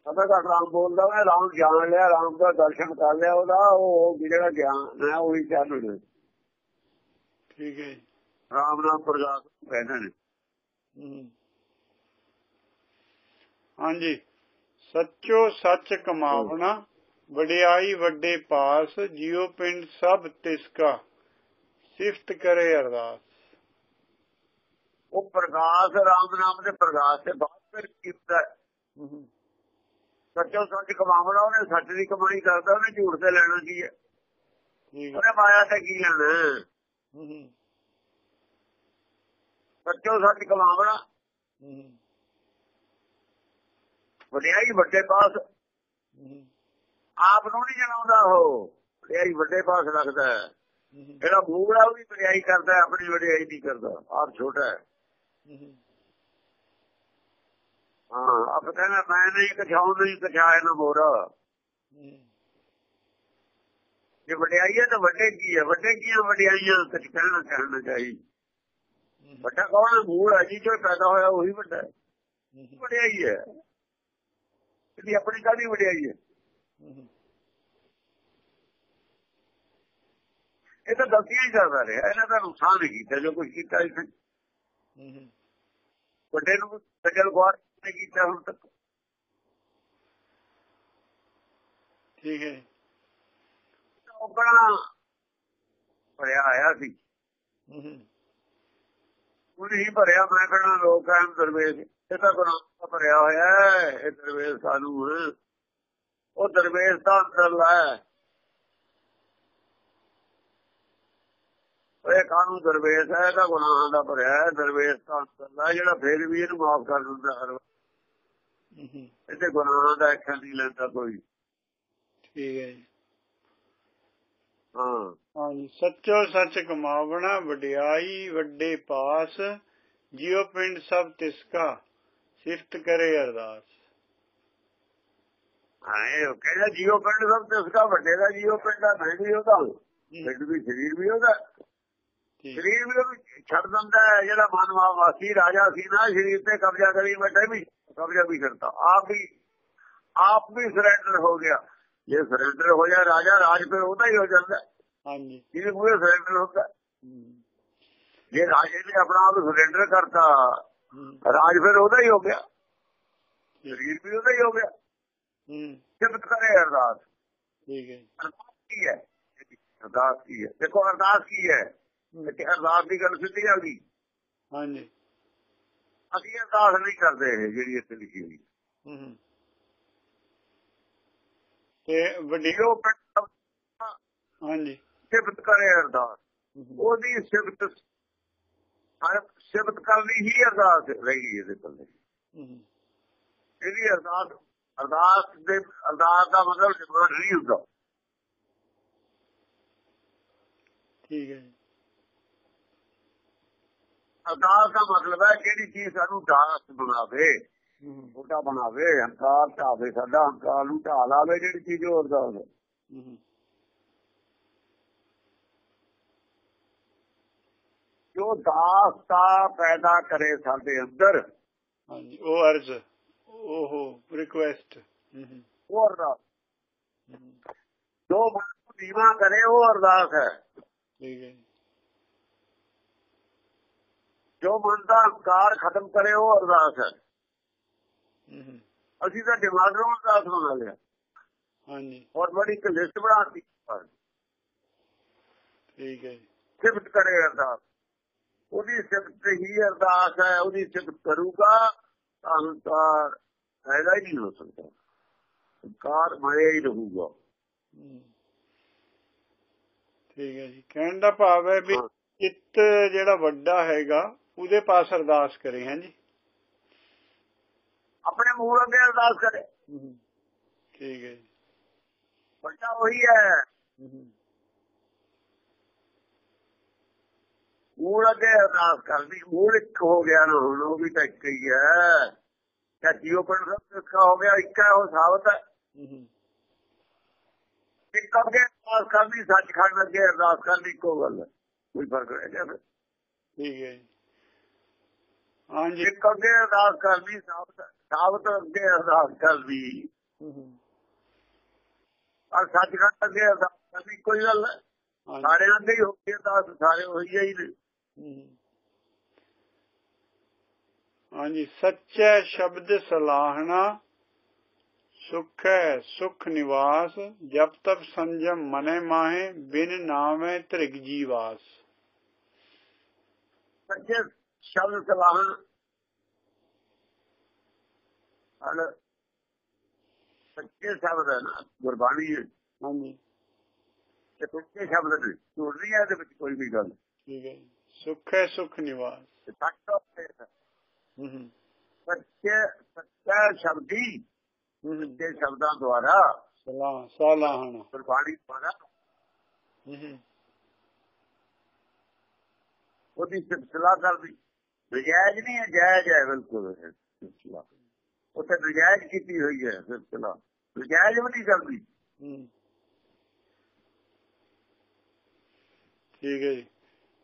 ਸਦਾ ਘੱਟ ਰਾਮ ਬੋਲਦਾ ਉਹਨੇ ਰਾਮ ਜਾਣ ਲਿਆ ਰਾਮ ਦਾ ਦਰਸ਼ਨ ਕਰ ਲਿਆ ਉਹਦਾ ਉਹ ਜਿਹੜਾ ਗਿਆਨ ਹੈ ਉਹੀ ਚਾਲਣ ਠੀਕ ਹੈ ਰਾਮ ਨਾਮ ਪ੍ਰਕਾਸ਼ ਕਹਿੰਦੇ ਨੇ। ਹਾਂਜੀ। ਸੱਚੋ ਸੱਚ ਕਮਾਵਣਾ। ਵਡਿਆਈ ਵੱਡੇ ਪਾਸ ਜਿਉ ਪਿੰਡ ਸਭ ਤਿਸਕਾ ਸਿਫਤ ਕਰੇ ਅਰਦਾਸ। ਉਹ ਪ੍ਰਕਾਸ਼ ਰਾਮ ਨਾਮ ਦੇ ਪ੍ਰਕਾਸ਼ ਤੇ ਬਾਅਦ ਫਿਰ ਕੀਤਾ ਸੱਚੋ ਸੱਚ ਕਮਾਉਣਾ ਉਹਨੇ ਸੱਚ ਦੀ ਕਮਾਈ ਕਰਦਾ ਉਹਨੇ ਝੂਠ ਤੇ ਲੈਣਾ ਕੀ ਹੈ? ਉਹਨੇ ਮਾਇਆ ਤੇ ਕੀ ਲੈਣਾ? ਸੱਚੋ ਸੱਚ ਕਮਾਉਣਾ। ਵਡਿਆਈ ਵੱਡੇ ਪਾਸ। ਆਪ ਨੂੰ ਨਹੀਂ ਜਣਾਉਂਦਾ ਉਹ। ਵਡਿਆਈ ਵੱਡੇ ਪਾਸ ਰੱਖਦਾ ਹੈ। ਜਿਹੜਾ ਮੂਗੜਾ ਉਹ ਵੀ ਵਡਿਆਈ ਕਰਦਾ ਆਪਣੀ ਵਡਿਆਈ ਨਹੀਂ ਕਰਦਾ। ਆਪ ਛੋਟਾ ਹੈ। ਹਾਂ ਆਪ ਕਹਿੰਦਾ ਮੈਂ ਨਹੀਂ ਕਛਾਉਂ ਨਹੀਂ ਕਛਾਏ ਨਾ ਮੋਰਾ ਜੇ ਵਡਿਆਈ ਹੈ ਤਾਂ ਵੱਡੇ ਕੀ ਹੈ? ਵੱਡੇ ਕੀ ਹੈ ਵਡਿਆਈਆਂ ਕੁਝ ਕਹਿਣਾ ਕਹਿਣਾ ਚਾਹੀਦਾ ਵੱਡਾ ਕੌਣ ਮੂੜ ਹੈ ਜੀ ਜੋ ਪੈਦਾ ਹੋਇਆ ਉਹੀ ਵੱਡਾ ਹੈ। ਵਡਿਆਈ ਹੈ। ਇਹਦੀ ਆਪਣੀ ਕਾਹਦੀ ਵਡਿਆਈ ਹੈ? ਇਹ ਤਾਂ ਗਲਤੀਆਂ ਹੀ ਕਰਦਾ ਰਿਹਾ ਇਹਨਾਂ ਦਾ ਨੁਕਸਾਨ ਹੀ ਕੀਤਾ ਜੋ ਕੁਝ ਕੀਤਾ ਇਸ ਹਮ, ਵੱਡੇ ਨੂੰ ਸਜਲ ਗਵਾਰ ਨੇ ਕੀਤਾ ਹੁਣ ਤੱਕ। ਠੀਕ ਹੈ ਔਗਣਾ ਭਰਿਆ ਆਇਆ ਸੀ। ਹਮ, ਉਹ ਨਹੀਂ ਭਰਿਆ ਮੈਂ ਕਹਿਣਾ ਲੋਕ ਦਰਵੇਸ਼ ਇਹ ਤਾਂ ਗੁਨਾਹ ਭਰਿਆ ਹੋਇਆ ਹੈ ਇਹ ਦਰਵੇਸ਼ ਸਾਨੂੰ। ਉਹ ਦਰਵੇਸ਼ ਦਾ ਅੰਦਰਲਾ ਹੈ। ਉਹ ਇਹ ਕਾਨੂੰਨ ਦਰਵੇਸ਼ ਹੈ ਇਹਦਾ ਗੁਨਾਹਾਂ ਦਾ ਭਰਿਆ ਹੈ ਦਰਵੇਸ਼ ਦਾ ਅੰਦਰਲਾ ਹੈ, ਜਿਹੜਾ ਫੇਰ ਵੀ ਇਹਨੂੰ ਮਾਫ ਕਰ ਦਿੰਦਾ ਹਰ ਵਾਰ। ਇਹਦੇ ਗੁਨਾਹਾਂ ਦਾ ਐਕਸ਼ਨ ਨਹੀਂ ਲੈਂਦਾ ਕੋਈ। ਠੀਕ ਹੈ ਜੀ। ਹਾਂ। ਹਾਂਜੀ ਸੱਚੋ ਸੱਚ ਕਮਾਵਣਾ ਵਡਿਆਈ ਵੱਡੇ ਪਾਸ ਜਿਉ ਪਿੰਡ ਸਭ ਤਿਸਕਾ ਸਿਫਤ ਕਰੇ ਅਰਦਾਸ। ਹਾਂ। ਇਹ ਉਹ ਕਹਿੰਦਾ ਜੀਓ ਪਿੰਡ ਸਭ ਤੇ ਉਸਕਾ ਵੱਡੇ ਦਾ ਜੀਓ ਪਿੰਡ ਆ ਮੈਂ ਵੀ ਉਹਦਾ ਪਿੰਡ ਵੀ ਸਰੀਰ ਵੀ ਉਹਦਾ। ਸਰੀਰ ਵੀ ਛੱਡ ਦਿੰਦਾ ਜਿਹੜਾ ਮਨਵਾ ਵਾਸੀ ਰਾਜਾ ਸੀ ਨਾ ਸਰੀਰ ਤੇ ਕਬਜ਼ਾ ਕਰੀ ਬੈਠੇ ਵੀ ਕਬਜ਼ਾ ਵੀ ਕਰਤਾ। ਆਪ ਵੀ ਆਪ ਵੀ ਸਰੈਂਡਰ ਹੋ ਗਿਆ। ਜੇ ਸਰੈਂਡਰ ਹੋ ਜਾ ਰਾਜਾ ਰਾਜ ਫਿਰ ਉਹਦਾ ਹੀ ਹੋ ਜਾਂਦਾ। ਹਾਂਜੀ। ਜਿਹਦੇ ਪੂਰੇ ਸਰੈਂਡਰ ਹੁੰਦਾ। ਜੇ ਰਾਜੇ ਨੇ ਆਪਣਾ ਆਪ ਸਰੈਂਡਰ ਕਰਤਾ ਰਾਜ ਫਿਰ ਉਹਦਾ ਹੀ ਹੋ ਗਿਆ। ਸਰੀਰ ਵੀ ਉਹਦਾ ਹੀ ਹੋ ਗਿਆ। ਹੂੰ, ਸਿਫਤ ਕਰੇ ਅਰਦਾਸ। ਠੀਕ ਹੈ। ਅਰਦਾਸ ਕੀ ਹੈ? ਅਰਦਾਸ ਕੀ ਹੈ? ਦੇਖੋ ਅਰਦਾਸ ਕੀ ਹੈ? ਕਿ ਅਰਦਾਸ ਦੀ ਗੱਲ ਸਿੱਧੀ ਆ ਗਈ। ਹਾਂਜੀ। ਅਸੀਂ ਅਰਦਾਸ ਨਹੀਂ ਕਰਦੇ ਇਹ ਜਿਹੜੀ ਇੱਥੇ ਲਿਖੀ ਹੋਈ ਹੂੰ। ਤੇ ਵੱਡੀ ਜੀਓ ਪਿੰਡ ਹਾਂਜੀ। ਸਿਫਤ ਕਰੇ ਅਰਦਾਸ ਉਹਦੀ ਸਿਫਤ ਹਰ ਸਿਫਤ ਕਰਨੀ ਹੀ ਅਰਦਾਸ ਰਹੀ ਇਹਦੇ ਪੱਲੇ ਇਹਦੀ ਅਰਦਾਸ ਅਰਦਾਸ ਦੇ ਅਰਦਾਸ ਦਾ ਮਤਲਬ ਡਿਮਾਂਡ ਨਹੀਂ ਹੁੰਦਾ। ਠੀਕ ਹੈ। ਅਰਦਾਸ ਦਾ ਮਤਲਬ ਹੈ ਕਿਹੜੀ ਚੀਜ਼ ਸਾਨੂੰ ਦਾਸ ਬਣਾਵੇ ਛੋਟਾ ਬਣਾਵੇ ਹੰਕਾਰ ਢਾਵੇ ਸਾਡਾ ਹੰਕਾਰ ਨੂੰ ਢਾ ਲਾਵੇ ਜਿਹੜੀ ਚੀਜ਼ ਉਹ ਅਰਦਾਸ ਹੈ। ਹੂੰ, ਹੂੰ, ਜੋ ਦਾਸਤਾ ਪੈਦਾ ਕਰੇ ਸਾਡੇ ਅੰਦਰ ਹਾਂਜੀ ਉਹ ਅਰਜ਼ ਓਹੋ ਰਿਕੁਐਸਟ ਹੂੰ ਹੂੰ, ਉਹ ਅਰਦਾਸ ਜੋ ਮਨ ਨੂੰ ਦੀਵਾ ਕਰੇ ਉਹ ਅਰਦਾਸ ਹੈ। ਠੀਕ ਹੈ ਜੀ। ਜੋ ਮਨ ਦਾ ਹੰਕਾਰ ਖਤਮ ਕਰੇ ਉਹ ਅਰਦਾਸ ਹੈ। ਅਸੀਂ ਤਾਂ ਦਿਮਾਗ ਨੂੰ ਅਰਦਾਸ ਬਣਾ ਲਿਆ। ਹਾਂਜੀ। ਔਰ ਬੜੀ ਇੱਕ ਲਿਸਟ ਬਣਾਤੀ ਠੀਕ ਹੈ। ਸਿਫਤ ਕਰੇ ਅਰਦਾਸ। ਉਹਦੀ ਸਿਫਤ ਹੀ ਅਰਦਾਸ ਹੈ ਉਹਦੀ ਸਿਫਤ ਕਰੂਗਾ। ਤਾਂ ਪੈਦਾ ਹੀ ਨਹੀਂ ਹੋ ਸਕਦਾ ਹੰਕਾਰ ਮਰਿਆ ਹੀ ਰਹੂਗਾ। ਠੀਕ ਹੈ ਜੀ ਕਹਿਣ ਦਾ ਭਾਵ ਹੈ ਵੀ। ਚਿੱਤ ਜਿਹੜਾ ਵੱਡਾ ਹੈਗਾ ਉਹਦੇ ਪਾਸ ਅਰਦਾਸ ਕਰੇ ਹਾਂ ਜੀ ਆਪਣੇ ਮੂਲ ਅੱਗੇ ਅਰਦਾਸ ਕਰੇ ਠੀਕ ਹੈ ਜੀ ਵੱਡਾ ਉਹੀ ਹੂੰ, ਮੂਲ ਅੱਗੇ ਅਰਦਾਸ ਕਰਦੀ ਮੂਲ ਇੱਕ ਹੋ ਗਿਆ ਨਾ ਹੁਣ ਉਹ ਵੀ ਤਾਂ ਇੱਕ ਹੀ ਹੈ ਕਿਆ ਜੀਓ ਪਿੰਡ ਇੱਕ ਹੋ ਗਿਆ ਇੱਕ ਹੈ ਉਹ ਸਾਬਤ ਹੈ। ਇੱਕ ਅੱਗੇ ਅਰਦਾਸ ਕਰਦੀ ਸੱਚਖੰਡ ਅੱਗੇ ਅਰਦਾਸ ਕਰਦੀ ਇੱਕੋ ਗੱਲ ਕੋਈ ਫ਼ਰਕ ਨਹੀਂ ਗਿਆ। ਠੀਕ ਹੈ ਜੀ। ਹਾਂਜੀ। ਇੱਕ ਅੱਗੇ ਅਰਦਾਸ ਕਰਦੀ ਸਾਬਤ ਸਾਬਤ ਅੱਗੇ ਅਰਦਾਸ ਹੂੰ, ਔਰ ਸੱਚਖੰਡ ਅੱਗੇ ਅਰਦਾਸ ਕਰਦੀ ਕੋਈ ਗੱਲ ਸਾਰੇ ਅੱਗੇ ਹੀ ਹੋ ਗਈ ਅਰਦਾਸ ਸਾਰੇ ਹੋਈ ਹੀ ਨੇ। ਹੂੰ। ਹਾਂਜੀ ਸੱਚੇ ਸ਼ਬਦ ਸਲਾਹਣਾ ਸੁਖ ਹੈ ਸੁਖ ਨਿਵਾਸ ਜਬ ਤਬ ਸੰਜਮ ਮਨੇ ਮਾਹੇ ਬਿਨ ਨਾਮੇ ਤ੍ਰਿਗ ਜੀਵਾਸ ਸੱਚੇ ਸ਼ਬਦ ਸਲਾਹਣ। ਹਲ ਸੱਚੇ ਸ਼ਬਦ ਹੈ ਨਾ ਗੁਰਬਾਣੀ ਹਾਂਜੀ। ਤੇ ਸੱਚੇ ਸ਼ਬਦ ਨੇ ਝੂਠ ਨਹੀਂ ਹੈ ਇਹਦੇ ਵਿੱਚ ਕੋਈ ਵੀ ਗੱਲ। ਠੀਕ ਹੈ। ਸੁਖ ਹੈ ਸੁਖ ਨਿਵਾਸ। ਤੇ ਸੱਚ ਸ਼ਬਦੀ। ਸੱਚੇ ਸ਼ਬਦਾਂ ਦੁਆਰਾ ਸਲਾਹ ਸਲਾਹਣਾ ਗੁਰਬਾਣੀ ਦੁਆਰਾ ਉਹਦੀ ਸਿਲਸਿਲਾ ਕਰਦੀ ਨਜਾਇਜ਼ ਨਹੀਂ ਹੈ ਜਾਇਜ਼ ਹੈ ਬਿਲਕੁਲ। ਸਿਲਸਿਲਾ ਉੱਥੇ ਨਜਾਇਜ਼ ਕੀਤੀ ਹੋਈ ਹੈ ਸਿਲਸਿਲਾ ਨਜਾਇਜ਼ ਵੀ ਨਹੀਂ ਕਰਦੀ। ਠੀਕ ਹੈ ਜੀ।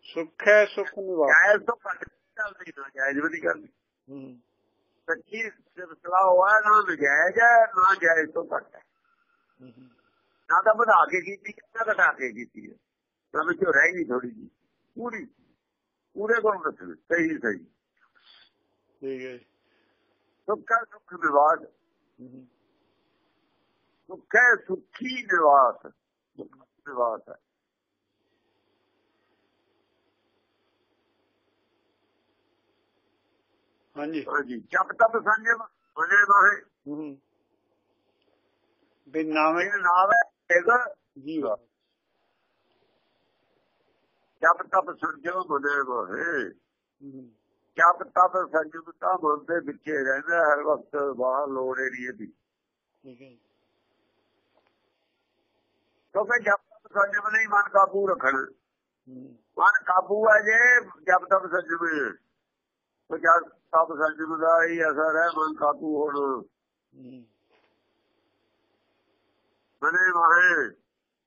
ਸੁਖ ਹੈ ਸੁਖ ਨਿਵਾਸ। ਜਾਇਜ਼ ਤੋਂ ਘੱਟ ਚੱਲਦੀ ਨਾ ਜਾਇਜ਼ ਵੀ ਨਹੀਂ ਕਰਦੀ। ਸੱਚੀ ਸਿਲਸਿਲਾ ਹੋਇਆ ਨਾ ਨਜਾਇਜ਼ ਹੈ ਨਾ ਜਾਇਜ਼ ਤੋਂ ਘੱਟ ਹੈ। ਨਾ ਤਾਂ ਵਧਾ ਕੇ ਕੀਤੀ ਨਾ ਘਟਾ ਕੇ ਕੀਤੀ ਹੈ। ਨਾ ਵਿੱਚੋਂ ਰਹਿ ਗਈ ਥੋੜੀ ਜੀ ਪੂਰੀ। ਪੂਰੇ ਗੁਣ ਦੱਸਣ ਸਹੀ ਸਹੀ। ਠੀਕ ਹੈ ਸੁੱਖ ਸੁੱਖ ਵਿਵਾਦ। ਸੁੱਖ ਸੁਖੀ ਨਿਵਾਸ। ਨਿਵਾਸ ਹੈ। ਹਾਂਜੀ ਹਾਂਜੀ ਜਪ ਤਪ ਸੰਜਮ ਮਨੇ ਮਾਹੇ ਹੂੰ ਹੂੰ, ਬਿਨ ਨਾਮੇ ਇਹ ਨਾਮ ਹੈ ਇੱਕ ਜੀਵਾ ਜਪ ਤਪ ਸੰਜਮ ਬਨੇ ਹੋਏ ਹੂੰ ਜਪ ਤਪ ਸੰਜਮ ਤਾਂ ਮਨ ਦੇ ਵਿੱਚੇ ਰਹਿੰਦਾ ਹਰ ਵਕਤ ਬਾਹਰ ਲੋੜ ਏਰੀਏ ਦੀ ਠੀਕ ਹੈ ਜੀ। ਕਿਉਂਕਿ ਜਪ ਤਪ ਸੰਜਮ ਨਹੀਂ ਮਨ ਕਾਬੂ ਰੱਖਣਾ ਹੂੰ ਮਨ ਕਾਬੂ ਹੈ ਜੇ ਜਪ ਤਪ ਸੰਜਮ ਉਹ ਜਪ ਤਪ ਸੰਜਮ ਦਾ ਹੀ ਅਸਰ ਹੈ ਮਨ ਕਾਬੂ ਹੋਣ। ਮਨੇ ਵਾਹੇ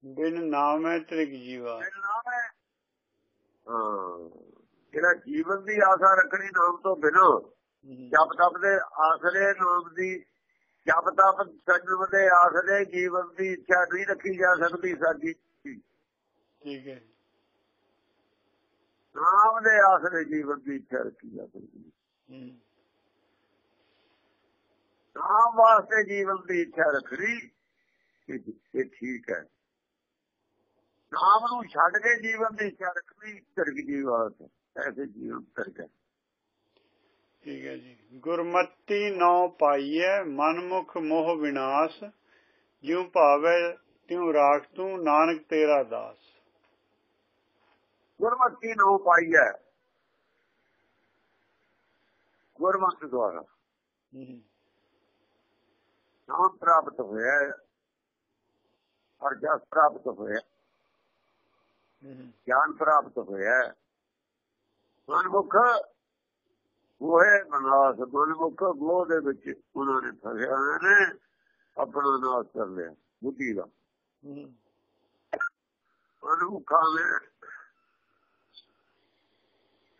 ਬਿਨ ਨਾਮੇ ਤ੍ਰਿਗ ਜੀਵਾ। ਜਿਹੜਾ ਜੀਵਨ ਦੀ ਆਸਾ ਰੱਖਣੀ ਨਾਮ ਤੋਂ ਬਿਨਾਂ ਜਪ ਤਪ ਦੇ ਆਸਰੇ ਨਾਮ ਦੀ ਜਪ ਤਪ ਸੰਜਮ ਦੇ ਆਸਰੇ ਜੀਵਨ ਦੀ ਇੱਛਾ ਨਹੀਂ ਰੱਖੀ ਜਾ ਸਕਦੀ ਸਾਡੀ। ਠੀਕ ਹੈ। ਨਾਮ ਦੇ ਆਸਰੇ ਜੀਵਨ ਦੀ ਇੱਛਾ ਰੱਖੀ ਜਾ ਸਕਦੀ। ਨਾਮ ਵਾਸਤੇ ਜੀਵਨ ਦੀ ਇੱਛਾ ਰੱਖਣੀ ਇਹ ਇਹ ਠੀਕ ਹੈ। ਨਾਮ ਨੂੰ ਛੱਡ ਕੇ ਜੀਵਨ ਦੀ ਇੱਛਾ ਰੱਖਣੀ ਤਿਰਕ ਜੀਵਾਤ ਐਸੇ ਜੀਵਨ ਤਿਰਕ ਹੈ। ਠੀਕ ਹੈ ਜੀ। ਗੁਰਮਤੀ ਨੌ ਪਾਈਐ ਮਨਮੁਖ ਮੋਹ ਵਿਨਾਸ਼ ਜਿਉ ਭਾਵੇ ਤਿਉ ਰਾਖ ਤੂੰ ਨਾਨਕ ਤੇਰਾ ਦਾਸ। ਗੁਰਮਤਿ ਨੂੰ ਪਾਈ ਹੈ ਗੁਰਮਤਿ ਦੁਆਰਾ। ਹੂੰ ਨਾਮ ਪ੍ਰਾਪਤ ਹੋਇਆ ਔਰ ਜਸ ਪ੍ਰਾਪਤ ਹੋਇਆ ਗਿਆਨ ਪ੍ਰਾਪਤ ਹੋਇਆ। ਮਨਮੁਖ ਹੋਏ ਮਨਾਸ ਮਨਮੁਖ ਮੋਹ ਦੇ ਵਿੱਚ ਉਹਨਾਂ ਨੇ ਫਸਿਆ ਹੋਏ ਨੇ। ਆਪਣਾ ਨਾਸ ਕਰ ਲਿਆ। ਬੁੱਧੀ ਦਾ। ਹੂੰ ਮਨਮੁਖਾਂ ਨੇ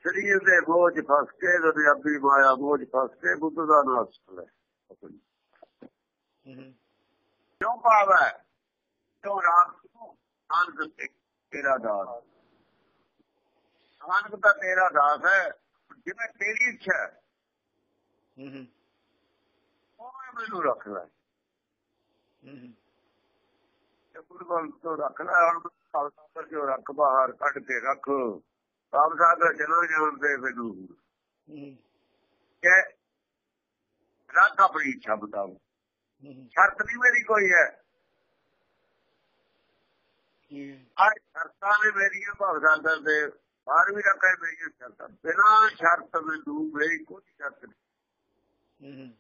ਸਰੀਰ ਦੇ ਬੋਝ ਫਸ ਕੇ ਦੁਨਿਆਵੀ ਮਾਇਆ ਬੋਝ ਫਸ ਕੇ ਬੁੱਧ ਦਾ ਆਪਣੀ ਹੂੰ ਕਿਉਂ ਪਾਵੈ ਕਿਉਂ ਰਾਮ ਆਨੰਦ ਤੇ ਤੇਰਾ ਦਾਸ। ਆਨੰਦ ਤਾਂ ਤੇਰਾ ਦਾਸ ਹੈ ਜਿਵੇਂ ਤੇਰੀ ਇੱਛਾ ਹੈ, ਹੂੰ ਉਵੇਂ ਮੈਨੂੰ ਰੱਖ ਲੈ। ਹੂੰ ਤੇ ਗੁਰਬਲ ਤੋਂ ਰੱਖ ਲੈ ਹੁਣ ਖਾਲਸਾ ਜੋ ਰੱਖ ਬਾਹਰ ਕੱਢ ਕੇ ਰੱਖ। ਆਪ ਸਾਗਰ ਚਲੋ ਜਾਣ ਦੇ ਹੂੰ। ਕਿ ਰੱਖ ਆਪਣੀ ਇੱਛਾ ਬਤਾਓ ਹੂੰ। ਸ਼ਰਤ ਨਹੀਂ ਮੇਰੀ ਕੋਈ ਹੈ। ਠੀਕ ਹੈ। ਅੱਜ ਸ਼ਰਤਾਂ ਨੇ ਮੇਰੀਆਂ ਭਗਤਾਂ ਦੇ ਬਾਹਰ ਵੀ ਰੱਖੇ ਮੇਰੀਆਂ ਸ਼ਰਤਾਂ। ਬਿਨਾਂ ਸ਼ਰਤ ਮੈਨੂੰ ਮੇਰੀ ਕੋਈ ਸ਼ਰਤ ਨਹੀਂ। ਹੂੰ।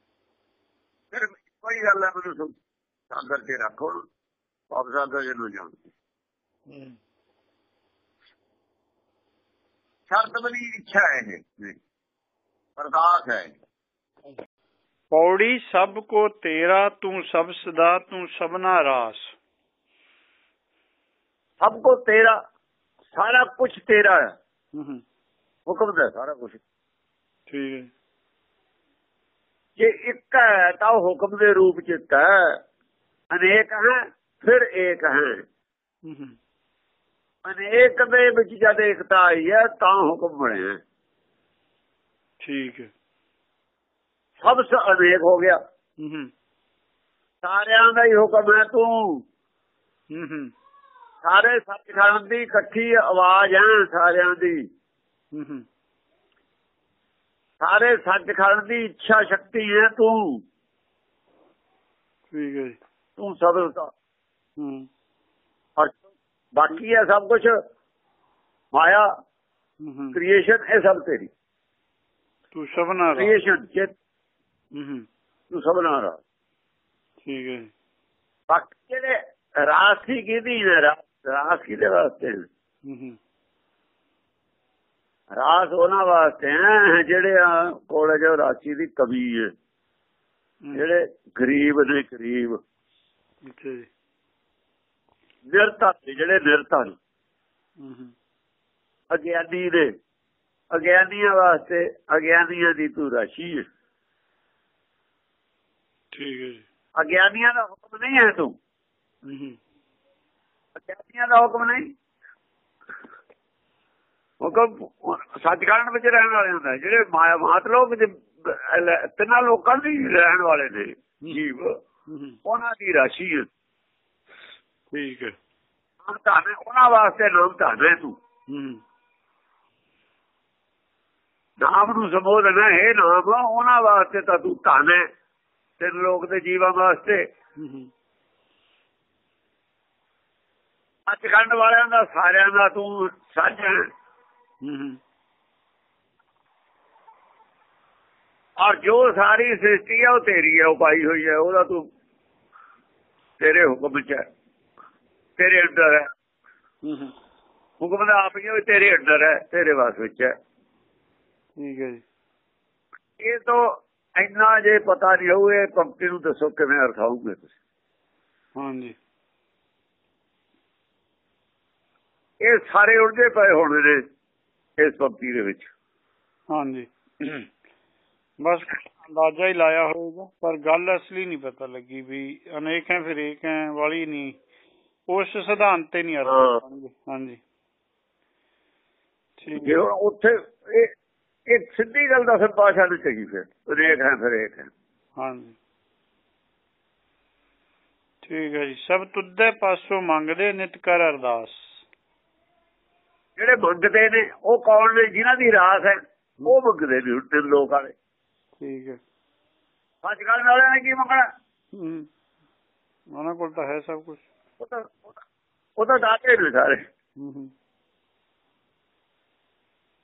ਫਿਰ ਕੋਈ ਗੱਲ ਹੈ ਮੈਨੂੰ ਸਾਗਰ ਤੇ ਰੱਖੋ। ਆਪ ਸਾਗਰ ਜਿਹਨੂੰ ਜਾਣ ਸ਼ਰਤ ਬਣੀ ਇੱਛਾ ਹੈ ਇਹ। ਅਰਦਾਸ ਹੈ। ਪੌੜੀ ਸਭ ਕੋ ਤੇਰਾ ਤੂੰ ਸਭ ਸਦਾ ਤੂੰ ਸਭਨਾ ਰਾਸ। ਸਭ ਕੋ ਤੇਰਾ ਸਾਰਾ ਕੁਝ ਤੇਰਾ ਹੈ। ਹੂੰ ਹੁਕਮ ਦਾ ਸਾਰਾ ਕੁਝ ਠੀਕ ਹੈ। ਜੇ ਇੱਕ ਹੈ ਤਾਂ ਉਹ ਹੁਕਮ ਦੇ ਰੂਪ ਚ ਇੱਕ ਹੈ। ਅਨੇਕ ਹੈ ਫਿਰ ਹੈ ਹੂੰ। ਅਨੇਕ ਦੇ ਵਿੱਚ ਜਦ ਏਕਤਾ ਆਈ ਹੈ ਤਾਂ ਹੁਕਮ ਬਣਿਆ ਠੀਕ ਹੈ। ਸਭ ਸ ਅਨੇਕ ਹੋ ਗਿਆ। ਹੂੰ ਸਾਰਿਆਂ ਦਾ ਹੀ ਹੁਕਮ ਹੈ ਤੂੰ। ਸਾਰੇ ਸੱਚਖੰਡ ਦੀ ਇਕੱਠੀ ਆਵਾਜ਼ ਹੈ ਸਾਰਿਆਂ ਦੀ। ਸਾਰੇ ਸੱਚਖੰਡ ਦੀ ਇੱਛਾ ਸ਼ਕਤੀ ਹੈ ਤੂੰ। ਠੀਕ ਹੈ ਤੂੰ ਸਭ ਦਾ ਹੂੰ। ਬਾਕੀ ਹੈ ਸਭ ਕੁਝ ਮਾਇਆ ਹੂੰ ਹੂੰ। ਕ੍ਰੀਏਸ਼ਨ ਇਹ ਸਭ ਤੇਰੀ। ਤੂੰ ਸਭਨਾ ਕ੍ਰੀਏਸ਼ਨ ਜੇ ਹੂੰ ਹੂੰ। ਤੂੰ ਸਭ ਨਾਲ ਰਹਾ। ਠੀਕ ਹੈ। ਬਾਕੀ ਜਿਹੜੇ ਰਾਸੀ ਕਿਹਦੀ ਨੇ? ਰਾ- ਰਾਸ ਕਿਹਦੇ ਵਾਸਤੇ? ਨੇ? ਹੂੰ ਹੂੰ। ਰਾਸ ਉਹਨਾਂ ਵਾਸਤੇ ਹੈ ਜਿਹੜੇ ਆ ਕੋਲੇ ਜੋ ਰਾਸ਼ੀ ਦੀ ਕਵੀ ਹੈ। ਹੂੰ। ਜਿਹੜੇ ਗਰੀਬ ਨੇ ਗਰੀਬ। ਜੀ। ਨਿਰਧਨ ਜਿਹੜੇ ਨਿਰਧਨ ਹੂੰ ਹੂੰ ਅਗਿਆਨੀ ਨੇ ਅਗਿਆਨੀਆਂ ਵਾਸਤੇ ਅਗਿਆਨੀਆਂ ਦੀ ਤੂੰ ਰਾਸ਼ੀ ਹੈ। ਠੀਕ ਹੈ ਜੀ। ਅਗਿਆਨੀਆਂ ਦਾ ਹੁਕਮ ਨਹੀਂ ਹੈ ਤੂੰ। ਅਗਿਆਨੀਆਂ ਦਾ ਹੁਕਮ ਨਹੀਂ। ਹੁਕਮ ਸੱਚਖੰਡ ਵਿੱਚ ਰਹਿਣ ਵਾਲੇ ਹੁੰਦਾ ਜਿਹੜੇ ਮਾਇਆ ਮਾਤ ਲੋਕ ਦੇ ਤਿੰਨਾਂ ਲੋਕਾਂ ਦੀ ਰਹਿਣ ਵਾਲੇ ਨੇ। ਜੀਵ। ਉਹਨਾਂ ਦੀ ਰਾਸ਼ੀ ਹੈ। ਠੀਕ ਹੈ। ਨਾਮ ਹੈ, ਉਹਨਾਂ ਵਾਸਤੇ ਨਾਮ ਹੈ ਤੂੰ। ਨਾਮ ਨੂੰ ਸੰਬੋਧਨ ਹੈ ਇਹ ਨਾਮ ਉਹਨਾਂ ਵਾਸਤੇ ਤਾਂ ਤੂੰ ਧਨ ਹੈ ਤਿੰਨ ਲੋਕ ਦੇ ਜੀਵਾਂ ਵਾਸਤੇ। ਸੱਚਖੰਡ ਵਾਲਿਆਂ ਦਾ ਸਾਰਿਆਂ ਦਾ ਤੂੰ ਸੱਚ ਹੈ। ਹੂੰ ਹੂੰ। ਔਰ ਜੋ ਸਾਰੀ ਸ੍ਰਿਸ਼ਟੀ ਹੈ ਉਹ ਤੇਰੀ ਹੈ ਉਹ ਪਾਈ ਹੋਈ ਹੈ ਉਹਦਾ ਤੂੰ ਤੇਰੇ ਹੁਕਮ ਚ ਹੈ। ਤੇਰੇ ਅੰਦਰ ਹੈ। ਹੂੰ ਹੂੰ। ਹੁਕਮ ਦਾ ਆਪ ਹੀ ਉਹ ਤੇਰੇ ਅੰਦਰ ਹੈ ਤੇਰੇ ਵਾਸ ਵਿੱਚ ਹੈ। ਠੀਕ ਹੈ ਜੀ। ਇਹ ਤੋਂ ਇੰਨਾ ਜੇ ਪਤਾ ਨਹੀਂ ਹੋਊ ਇਹ ਪੰਕਤੀ ਨੂੰ ਦੱਸੋ ਕਿਵੇਂ ਅਰਥ ਆਊਗੇ ਤੁਸੀਂ। ਹਾਂਜੀ। ਇਹ ਸਾਰੇ ਉਲਝੇ ਪਏ ਹੋਣੇ ਨੇ ਇਸ ਪੰਕਤੀ ਦੇ ਵਿੱਚ। ਹਾਂਜੀ। ਬਸ ਅੰਦਾਜ਼ਾ ਹੀ ਲਾਇਆ ਹੋਵੇਗਾ ਪਰ ਗੱਲ ਅਸਲੀ ਨਹੀਂ ਪਤਾ ਲੱਗੀ ਵੀ ਅਨੇਕ ਹੈ ਫਿਰ ਏਕ ਹੈ ਵਾਲੀ ਨਹੀਂ। ਉਸ ਸਿਧਾਂਤ ਤੇ ਨਹੀਂ। ਅਰਥ ਹਾਂਜੀ। ਠੀਕ ਹੈ। ਉੱਥੇ ਇਹ ਸਿੱਧੀ ਗੱਲ ਦਾ ਪਾਸ਼ਾ ਨਹੀਂ ਚਾਹੀ ਫਿਰ। ਰੇਖ ਹੈ ਫਿਰ ਇੱਕ ਹੈ। ਹਾਂਜੀ। ਠੀਕ ਹੈ ਜੀ। ਸਭ ਤੁੱਦੇ ਪਾਸੋਂ ਮੰਗਦੇ ਨਿਤ ਕਰ ਅਰਦਾਸ। ਜਿਹੜੇ ਮੰਗਦੇ ਨੇ ਉਹ ਕੌਣ ਨੇ? ਜਿਨ੍ਹਾਂ ਦੀ ਰਾਸ ਹੈ ਉਹ ਮੰਗਦੇ ਨੇ ਤਿੰਨ ਲੋਕ ਵਾਲੇ। ਠੀਕ ਹੈ। ਅੱਜ ਕੱਲ੍ਹ ਵਾਲਿਆਂ ਨੇ ਕੀ ਮੰਗਣਾ? ਹੂੰ। ਉਹਨਾਂ ਕੋਲ ਤਾਂ ਹੈ ਸਭ ਕੁਝ ਉਹ ਤਾਂ ਦਾਤੇ ਨੇ ਸਾਰੇ।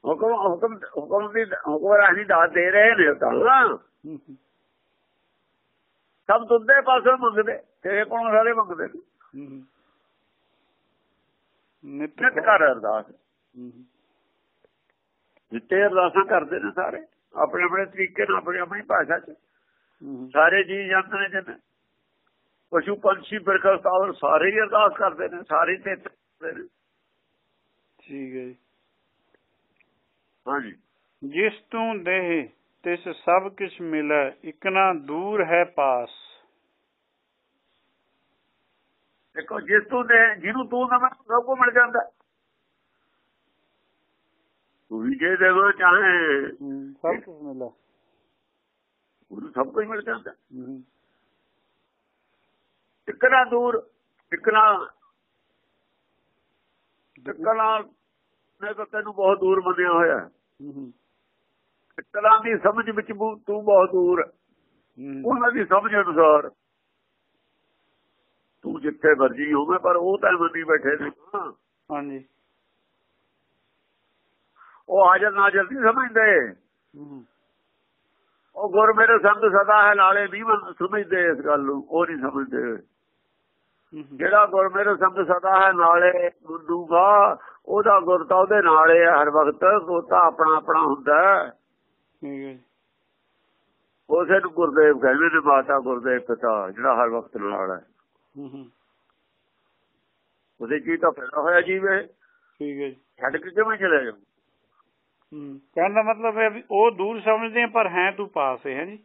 ਹੁਕਮ ਹੁਕਮ ਹੁਕਮ ਦੀ ਹੁਕਮ ਰਾਹੀਂ ਦਾਤ ਦੇ ਰਹੇ ਨੇ ਤਾਂ ਸਭ ਦੁੱਧੇ ਪਾਸੋਂ ਮੰਗਦੇ ਤੇਰੇ ਕੋਲੋਂ ਸਾਰੇ ਮੰਗਦੇ ਨੇ। ਨਿਤ ਕਰ ਅਰਦਾਸ। ਜਿੱਤੇ ਅਰਦਾਸਾਂ ਕਰਦੇ ਨੇ ਸਾਰੇ। ਆਪਣੇ ਆਪਣੇ ਤਰੀਕੇ ਨਾਲ ਆਪਣੀ ਆਪਣੀ ਭਾਸ਼ਾ 'ਚ। ਸਾਰੇ ਜੀ ਜਾਂਦੇ ਨੇ ਜਿੰਨੇ ਪਸ਼ੂ ਪੰਛੀ ਬਿਰਖਾ ਸਾਵਰ ਸਾਰੇ ਹੀ ਅਰਦਾਸ ਕਰਦੇ ਨੇ ਸਾਰੇ ਤੇ ਨੇ। ਠੀਕ ਹੈ ਜੀ। ਹਾਂਜੀ। ਜਿਸ ਤੂੰ ਦੇਹ ਤਿਸ ਸਭ ਕਿਛ ਮਿਲੈ ਇਕਨਾ ਦੂਰ ਹੈ ਪਾਸ। ਦੇਖੋ ਜਿਸ ਤੂੰ ਦੇ ਜਿਹਨੂੰ ਤੂੰ ਨਵੇਂ ਸਭ ਕੋ ਮਿਲ ਜਾਂਦਾ। ਤੂੰ ਵੀ ਜੇ ਦੇਵੋ ਚਾਹੇ। ਸਭ ਕੁਝ ਮਿਲੈ। ਉਹਨੂੰ ਸਭ ਕੁਝ ਮਿਲ ਜਾਂਦਾ। ਇਕਨਾ ਦੂਰ ਇਕਨਾ ਇਕਨਾ ਨੇ ਤਾਂ ਤੈਨੂੰ ਬਹੁਤ ਦੂਰ ਮੰਨਿਆ ਹੋਇਆ ਹੂੰ। ਹੂੰ, ਇਕਨਾ ਦੀ ਸਮਝ ਵਿੱਚ ਤੂੰ ਬਹੁਤ ਦੂਰ ਹੂੰ। ਉਹਨਾਂ ਦੀ ਸਮਝ ਅਨੁਸਾਰ ਤੂੰ ਜਿੱਥੇ ਮਰਜ਼ੀ ਹੋਵੇਂ ਪਰ ਉਹ ਤਾਂ ਮੰਨੀ ਬੈਠੇ ਨੇ। ਹਾਂਜੀ। ਉਹ ਹਾਜ਼ਰ ਨਾਜ਼ਰ ਨਹੀਂ ਸਮਝਦੇ। ਉਹ ਗੁਰ ਮੇਰੇ ਸੰਤ ਸਦਾ ਹੈ ਨਾਲੇ ਨਹੀਂ ਮੰਨ- ਸਮਝਦੇ ਇਸ ਗੱਲ ਨੂੰ। ਉਹ ਨਹੀਂ ਸਮਝਦੇ। ਜਿਹੜਾ ਗੁਰ ਮੇਰੇ ਸੰਤ ਸਦਾ ਹੈ ਨਾਲੇ ਮੰਨੂਗਾ ਉਹਦਾ ਗੁਰ ਤਾਂ ਉਹਦੇ ਨਾਲੇ ਹੈ ਹਰ ਵਕਤ ਉਹ ਤਾਂ ਆਪਣਾ ਆਪਣਾ ਹੁੰਦਾ ਉਸੇ ਨੂੰ ਗੁਰਦੇਵ ਕਹਿੰਦੇ ਨੇ ਮਾਤਾ ਗੁਰਦੇਵ ਪਿਤਾ ਜਿਹੜਾ ਹਰ ਵਕਤ ਨਾਲ ਹੈ। ਉਹਦੇ ਕੀ ਤਾਂ ਪੈਦਾ ਹੋਇਆ ਜੀਵੇ ਠੀਕ ਹੈ ਛੱਡ ਕੇ ਕਿਵੇਂ ਚਲੇ ਜਾਓ ਹੂੰ। ਕਹਿਣ ਦਾ ਮਤਲਬ ਹੈ ਵੀ ਉਹ ਦੂਰ ਸਮਝਦੇ ਆ ਪਰ ਹੈ ਤੂੰ ਪਾਸ ਹੈ ਜੀ।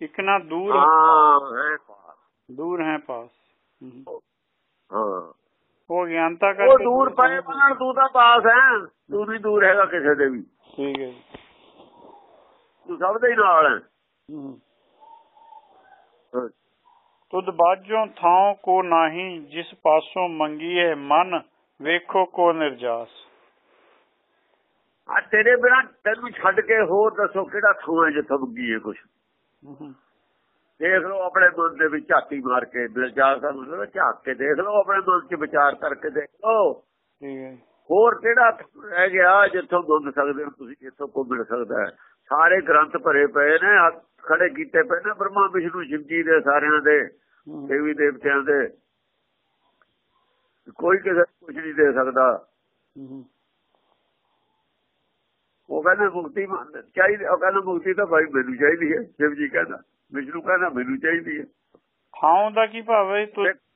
ਇਕਨਾ ਦੂਰ ਹਾਂ ਹੈ ਪਾਸ। ਦੂਰ ਹੈ ਪਾਸ। ਹੂੰ। ਹੂੰ। ਹਾਂ ਉਹ ਗਿਆਨਤਾ ਉਹ ਕਰਕੇ ਦੂਰ ਪਏ ਮੰਨਣ ਤੂੰ ਤਾਂ ਪਾਸ ਹੈ ਤੂੰ ਨਹੀਂ ਦੂਰ ਹੈਗਾ ਕਿਸੇ ਦੇ ਵੀ। ਠੀਕ ਹੈ ਤੂੰ ਸਭ ਦੇ ਹੀ ਨਾਲ ਹੈ ਹੂੰ। ਹਾਂ। ਤੁਧ ਬਾਝੋਂ ਥਾਂ ਕੋ ਨਹੀਂ ਜਿਸ ਪਾਸੋਂ ਮੰਗੀਏ ਮਨ ਵੇਖੋ ਕੋ ਨਿਰਜਾਸ। ਆ ਤੇਰੇ ਬਿਨਾ ਤੈਨੂੰ ਛੱਡ ਕੇ ਹੋਰ ਦੱਸੋ ਕਿਹੜਾ ਥਾਂ ਹੈ ਜਿੱਥੋਂ ਮੰਗੀ ਹੈ ਕੁਛ? ਹੂੰ ਹੂੰ, ਦੇਖ ਲਓ ਆਪਣੇ ਮਨ ਦੇ ਵਿੱਚ ਝਾਤੀ ਮਾਰ ਕੇ ਦਿਲਚਾਰ ਦਾ ਮਤਲਬ ਝਾਕ ਕੇ ਦੇਖ ਲਓ ਆਪਣੇ ਮਨ 'ਚ ਵਿਚਾਰ ਕਰਕੇ ਦੇਖ ਲਓ। ਠੀਕ ਹੈ। ਹੋਰ ਕਿਹੜਾ ਰਹਿ ਗਿਆ ਜਿੱਥੋਂ ਮੰਗ ਸਕਦੇ ਹੋ ਤੁਸੀਂ ਜਿੱਥੋਂ ਕੋ ਮਿਲ ਸਕਦਾ ਹੈ। ਸਾਰੇ ਗ੍ਰੰਥ ਭਰੇ ਪਏ ਨੇ ਹੱਥ ਖੜੇ ਕੀਤੇ ਪਏ ਨੇ ਬ੍ਰਹਮਾ ਵਿਸ਼ਨੂੰ ਸ਼ਿਵ ਜੀ ਦੇ ਸਾਰਿਆਂ ਦੇ ਦੇਵੀ ਦੇਵਤਿਆਂ ਦੇ। ਕੋਈ ਕਿਸੇ ਨੂੰ ਕੁਝ ਨਹੀਂ ਦੇ ਸਕਦਾ। ਉਹ ਕਹਿੰਦਾ ਮੁਕਤੀ ਚਾਹੀਦੀ ਉਹ ਕਹਿੰਦਾ ਮੁਕਤੀ ਤਾਂ ਭਾਈ ਮੈਨੂੰ ਚਾਹੀਦੀ ਹੈ ਸ਼ਿਵ ਜੀ ਕਹਿੰਦਾ। ਵਿਸ਼ਨੂੰ ਕਹਿੰਦਾ ਮੈਨੂੰ ਚਾਹੀਦੀ ਹੈ ਥਾਂ ਦਾ ਕੀ ਭਾਵ ਹੈ?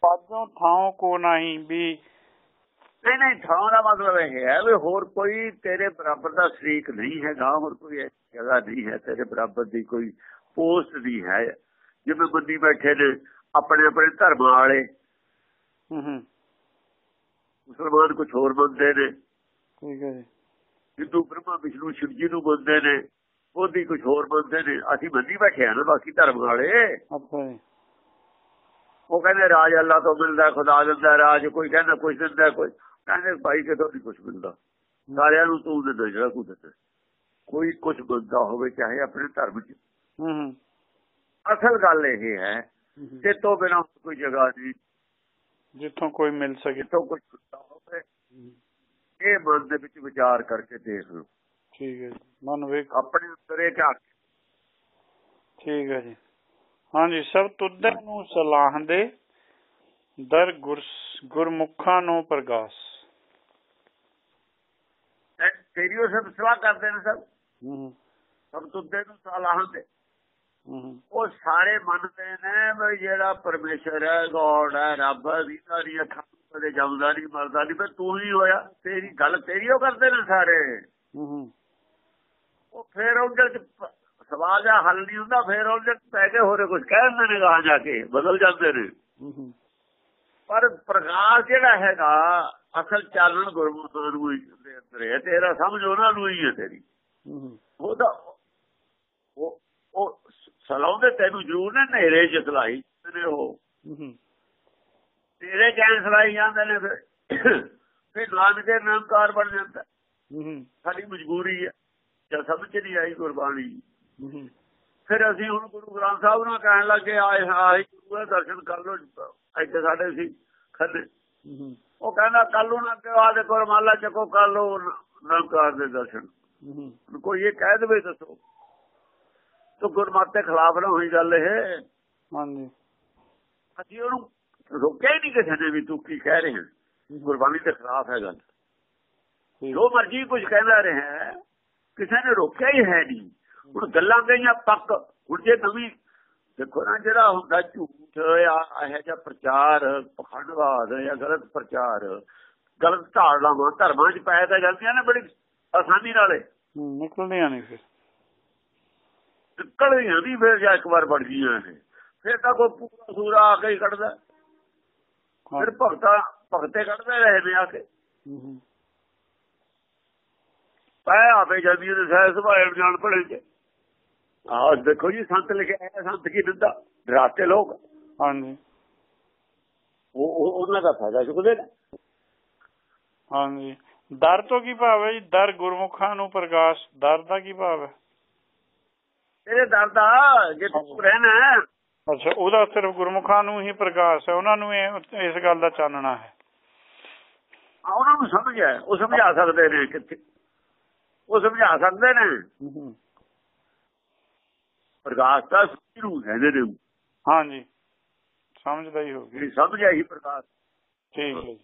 ਬਾਝੋਂ ਥਾਂ ਕੋ ਨਹੀਂ ਵੀ। ਨਹੀਂ ਨਹੀਂ ਥਾਂ ਦਾ ਮਤਲਬ ਇਹ ਹੈ ਵੀ ਹੋਰ ਕੋਈ ਤੇਰੇ ਬਰਾਬਰ ਦਾ ਸ਼ਰੀਕ ਨਹੀਂ ਹੈਗਾ ਹੋਰ ਕੋਈ ਜਗ੍ਹਾ ਨਹੀਂ ਹੈ ਤੇਰੇ ਬਰਾਬਰ ਦੀ ਕੋਈ ਪੋਸਟ ਨਹੀਂ ਹੈ। ਜਿਵੇਂ ਬੰਦੀ ਬੈਠੇ ਨੇ ਆਪਣੇ ਆਪਣੇ ਧਰਮ ਵਾਲੇ। ਹੂੰ ਹੂੰ। ਮੁਸਲਮਾਨ ਕੁਝ ਹੋਰ ਮੰਨਦੇ ਨੇ। ਠੀਕ ਹੈ ਜੀ ਹਿੰਦੂ ਬ੍ਰਹਮਾ ਵਿਸ਼ਨੂੰ ਸ਼ਿਵ ਜੀ ਨੂੰ ਮੰਨਦੇ ਨੇ। ਉਹਦੀ ਕੁਝ ਹੋਰ ਮੰਨਦੇ ਨੇ ਅਸੀਂ ਮੰਨੀ ਬੈਠੇ ਆ ਨਾ ਬਾਕੀ ਧਰਮ ਵਾਲੇ। ਅੱਛਾ ਜੀ। ਉਹ ਕਹਿੰਦੇ ਰਾਜ ਅੱਲਾ ਤੋਂ ਮਿਲਦਾ ਖੁਦਾ ਦਿੰਦਾ ਰਾਜ ਕੋਈ ਕਹਿੰਦਾ ਕੁਝ ਦਿੰਦਾ ਕੋਈ ਕਹਿੰਦੇ ਭਾਈ ਕਿਤੋਂ ਨਹੀਂ ਕੁਝ ਮਿਲਦਾ? ਸਾਰਿਆਂ ਨੂੰ ਤੂੰ ਦਿੰਦਾ ਜਿਹੜਾ ਕੋਈ ਦਿੰਦਾ ਕੋਈ ਕੁਝ ਬੰਦਾ ਹੋਵੇ ਚਾਹੇ ਆਪਣੇ ਧਰਮ 'ਚ। ਹੂੰ ਅਸਲ ਗੱਲ ਇਹ ਹੈ ਕਿ ਤੋਂ ਬਿਨਾਂ ਕੋਈ ਜਗ੍ਹਾ ਨਹੀਂ। ਜਿੱਥੋਂ ਕੋਈ ਮਿਲ ਸਕੇ। ਜਿੱਥੋਂ ਕੁਝ ਹੁੰਦਾ ਹੋਵੇ ਇਹ ਮਨ ਦੇ ਵਿੱਚ ਵਿਚਾਰ ਕਰਕੇ ਦੇਖ ਲਓ। ਠੀਕ ਹੈ ਜੀ। ਮਨ ਵੇਖ ਆਪਣੇ ਇਹ ਝਾਕ। ਠੀਕ ਹੈ ਜੀ। ਹਾਂਜੀ ਸਭ ਤੁਧੇ ਨੂੰ ਸਲਾਹ ਦੇ। ਦਰ ਗੁਰ ਗੁਰਮੁਖਾਂ ਨੂੰ ਪ੍ਰਗਾਸ। ਤੇਰੀ ਉਹ ਸਭ ਸਲਾਹ ਕਰਦੇ ਨੇ ਸਭ। ਹੂੰ ਸਭ ਤੁੱਦੇ ਨੂੰ ਸਲਾਹਾਂ ਦੇ। ਹੂੰ ਉਹ ਸਾਰੇ ਮੰਨਦੇ ਨੇ ਵੀ ਜਿਹੜਾ ਪਰਮੇਸ਼ਰ ਹੈ ਗੋਡ ਹੈ ਰੱਬ ਹੈ ਦੀ ਸਾਰੀ ਅੱਖਾਂ ਕਦੇ ਜਮਦਾ ਨਹੀਂ ਮਰਦਾ ਨਹੀਂ। ਤੂੰ ਹੀ ਹੋਇਆ। ਤੇਰੀ ਗੱਲ ਤੇਰੀ ਉਹ ਕਰਦੇ ਨੇ ਸਾਰੇ। ਹੂੰ। ਉਹ ਫੇਰ ਉਹਦੇ ਚ ਸਵਾਲ ਦਾ ਹੱਲ ਨਹੀਂ ਹੁੰਦਾ ਫੇਰ ਉਹਦੇ ਚ ਪੈ ਕੇ ਹੋਰੇ ਕੁਝ ਕਹਿ ਦਿੰਦੇ ਨੇ ਗਾਹਾਂ ਜਾ ਕੇ ਬਦਲ ਜਾਂਦੇ ਨੇ। ਪਰ ਪ੍ਰਕਾਸ਼ ਜਿਹੜਾ ਹੈਗਾ ਅਸਲ ਚਾਨਣ ਗੁਰਮੁਖਾਂ ਨੂੰ ਹੀ ਦੇ ਅੰਦਰ ਹੈ ਤੇਰਾ ਸਮਝ ਉਹਨਾਂ ਨੂੰ ਹੀ ਹੈ ਤੇਰੀ। ਉਹਦਾ ਉਹ ਉਹ ਸਲਾਉਂਦੇ ਤੈਨੂੰ ਜ਼ਰੂਰ ਨੇ ਨੇਰੇ ਚ ਸਲਾਈ ਤੇਰੇ ਉਹ। ਹੂੰ ਤੇਰੇ ਕਹਿਣ ਸਲਾਈ ਜਾਂਦੇ ਨੇ ਫਿਰ ਫਿਰ ਨਾਨਕੇ ਨਾਮਕਾਰ ਬਣ ਜਾਂਦਾ। ਸਾਡੀ ਮਜਬੂਰੀ ਹੈ। ਜਾਂ ਸਮਝ ਨਹੀਂ ਆਈ ਗੁਰਬਾਣੀ। ਫਿਰ ਅਸੀਂ ਹੁਣ ਗੁਰੂ ਗ੍ਰੰਥ ਸਾਹਿਬ ਨੂੰ ਕਹਿਣ ਲੱਗੇ ਆਏ ਆਏ ਗੁਰੂ ਦੇ ਦਰਸ਼ਨ ਕਰ ਲੋ ਇੱਥੇ ਸਾਡੇ ਸੀ ਖੱਦੇ ਉਹ ਕਹਿੰਦਾ ਕੱਲ ਨੂੰ ਨਾ ਕਿ ਆ ਦੇ ਮਾਲਾ ਚੱਕੋ ਕਰ ਲੋ ਨਾਮਕਾਰ ਦੇ ਦਰਸ਼ਨ। ਕੋਈ ਇਹ ਕਹਿ ਦੇਵੇ ਦੱਸੋ ਤੋ ਗੁਰਮਤਿ ਦੇ ਖਿਲਾਫ ਨਾ ਹੋਈ ਗੱਲ ਇਹ। ਹਾਂਜੀ। ਅਸੀਂ ਉਹਨੂੰ ਰੋਕਿਆ ਹੀ ਨਹੀਂ ਕਿਸੇ ਨੇ ਵੀ ਤੂੰ ਕੀ ਕਹਿ ਰਿਹਾ। ਗੁਰਬਾਣੀ ਦੇ ਖਿਲਾਫ ਹੈ ਗੱਲ। ਜੋ ਮਰਜ਼ੀ ਕੁਝ ਕਹਿੰਦਾ ਰਿਹਾ ਕਿਸੇ ਨੇ ਰੋਕਿਆ ਹੀ ਹੈ ਨਹੀਂ। ਹੁਣ ਗੱਲਾਂ ਗਈਆਂ ਪੱਕ। ਹੁਣ ਜੇ ਨਵੀਂ ਦੇਖੋ ਨਾ ਜਿਹੜਾ ਹੁੰਦਾ ਝੂਠ ਆ ਇਹ ਜਿਹਾ ਪ੍ਰਚਾਰ ਪਖੰਡਵਾਦ ਜਾਂ ਗਲਤ ਪ੍ਰਚਾਰ ਗਲਤ ਧਾਰਨਾਵਾਂ ਧਰਮਾਂ 'ਚ ਪੈ ਤਾਂ ਜਾਂਦੀਆਂ ਨੇ ਬੜੀ ਆਸਾਨੀ ਨਾਲੇ ਹੂੰ, ਨਿਕਲਦੀਆਂ ਨਹੀਂ ਫਿਰ। ਨਿਕਲਦੀਆਂ ਨਹੀਂ ਫਿਰ ਜਾਂ ਇੱਕ ਵਾਰ ਵੜ ਗਈਆਂ ਇਹ ਫਿਰ ਤਾਂ ਕੋਈ ਪੂਰਾ ਸੂਰਾ ਆ ਕੇ ਹੀ ਕੱਢਦਾ। ਹਾਂ। ਫਿਰ ਭਗਤਾ ਭਗਤੇ ਕੱਢਦੇ ਰਹੇ ਨੇ ਆ ਕੇ। ਹੂੰ, ਹੂੰ, ਪੈ ਆਪੇ ਜਾਂਦੀ ਨੇ ਸਹਿ ਸੁਭਾਏ ਜਾਣ ਪੜੇ ਚ ਆਹ ਦੇਖੋ ਜੀ ਸੰਤ ਲਿਖਿਆ ਹੈ ਸੰਤ ਕੀ ਦਿੰਦਾ? ਡਰਾਤੇ ਲੋਕ। ਹਾਂਜੀ। ਉਹ ਉਹ- ਉਹਨਾਂ ਦਾ ਫਾਇਦਾ ਚੁੱਕਦੇ ਨੇ। ਹਾਂਜੀ। ਦਰ ਤੋਂ ਕੀ ਭਾਵ ਹੈ ਜੀ? ਦਰ ਗੁਰਮੁਖਾਂ ਨੂੰ ਪ੍ਰਕਾਸ਼ ਦਰ ਦਾ ਕੀ ਭਾਵ ਹੈ? ਇਹਦੇ ਦਰ ਦਾ ਜੇ ਤੂੰ ਰਹਿਣਾ ਅੱਛਾ ਉਹਦਾ ਸਿਰਫ ਗੁਰਮੁਖਾਂ ਨੂੰ ਹੀ ਪ੍ਰਕਾਸ਼ ਹੈ। ਉਹਨਾਂ ਨੂੰ ਇਸ ਗੱਲ ਦਾ ਚਾਨਣਾ ਹੈ। ਉਹਨਾਂ ਨੂੰ ਸਮਝ ਹੈ ਉਹ ਸਮਝਾ ਸਕਦੇ ਨੇ ਕਿੱਥੇ। ਉਹ ਸਮਝਾ ਸਕਦੇ ਨੇ। ਪ੍ਰਕਾਸ਼ ਦਾ ਨੂੰ ਕਹਿੰਦੇ ਨੇ। ਹਾਂਜੀ। ਸਮਝਦਾ ਹੀ ਹੋ ਜਿਹੜੀ ਸਮਝ ਆਈ ਪ੍ਰਕਾਸ਼। ਠੀਕ ਹੈ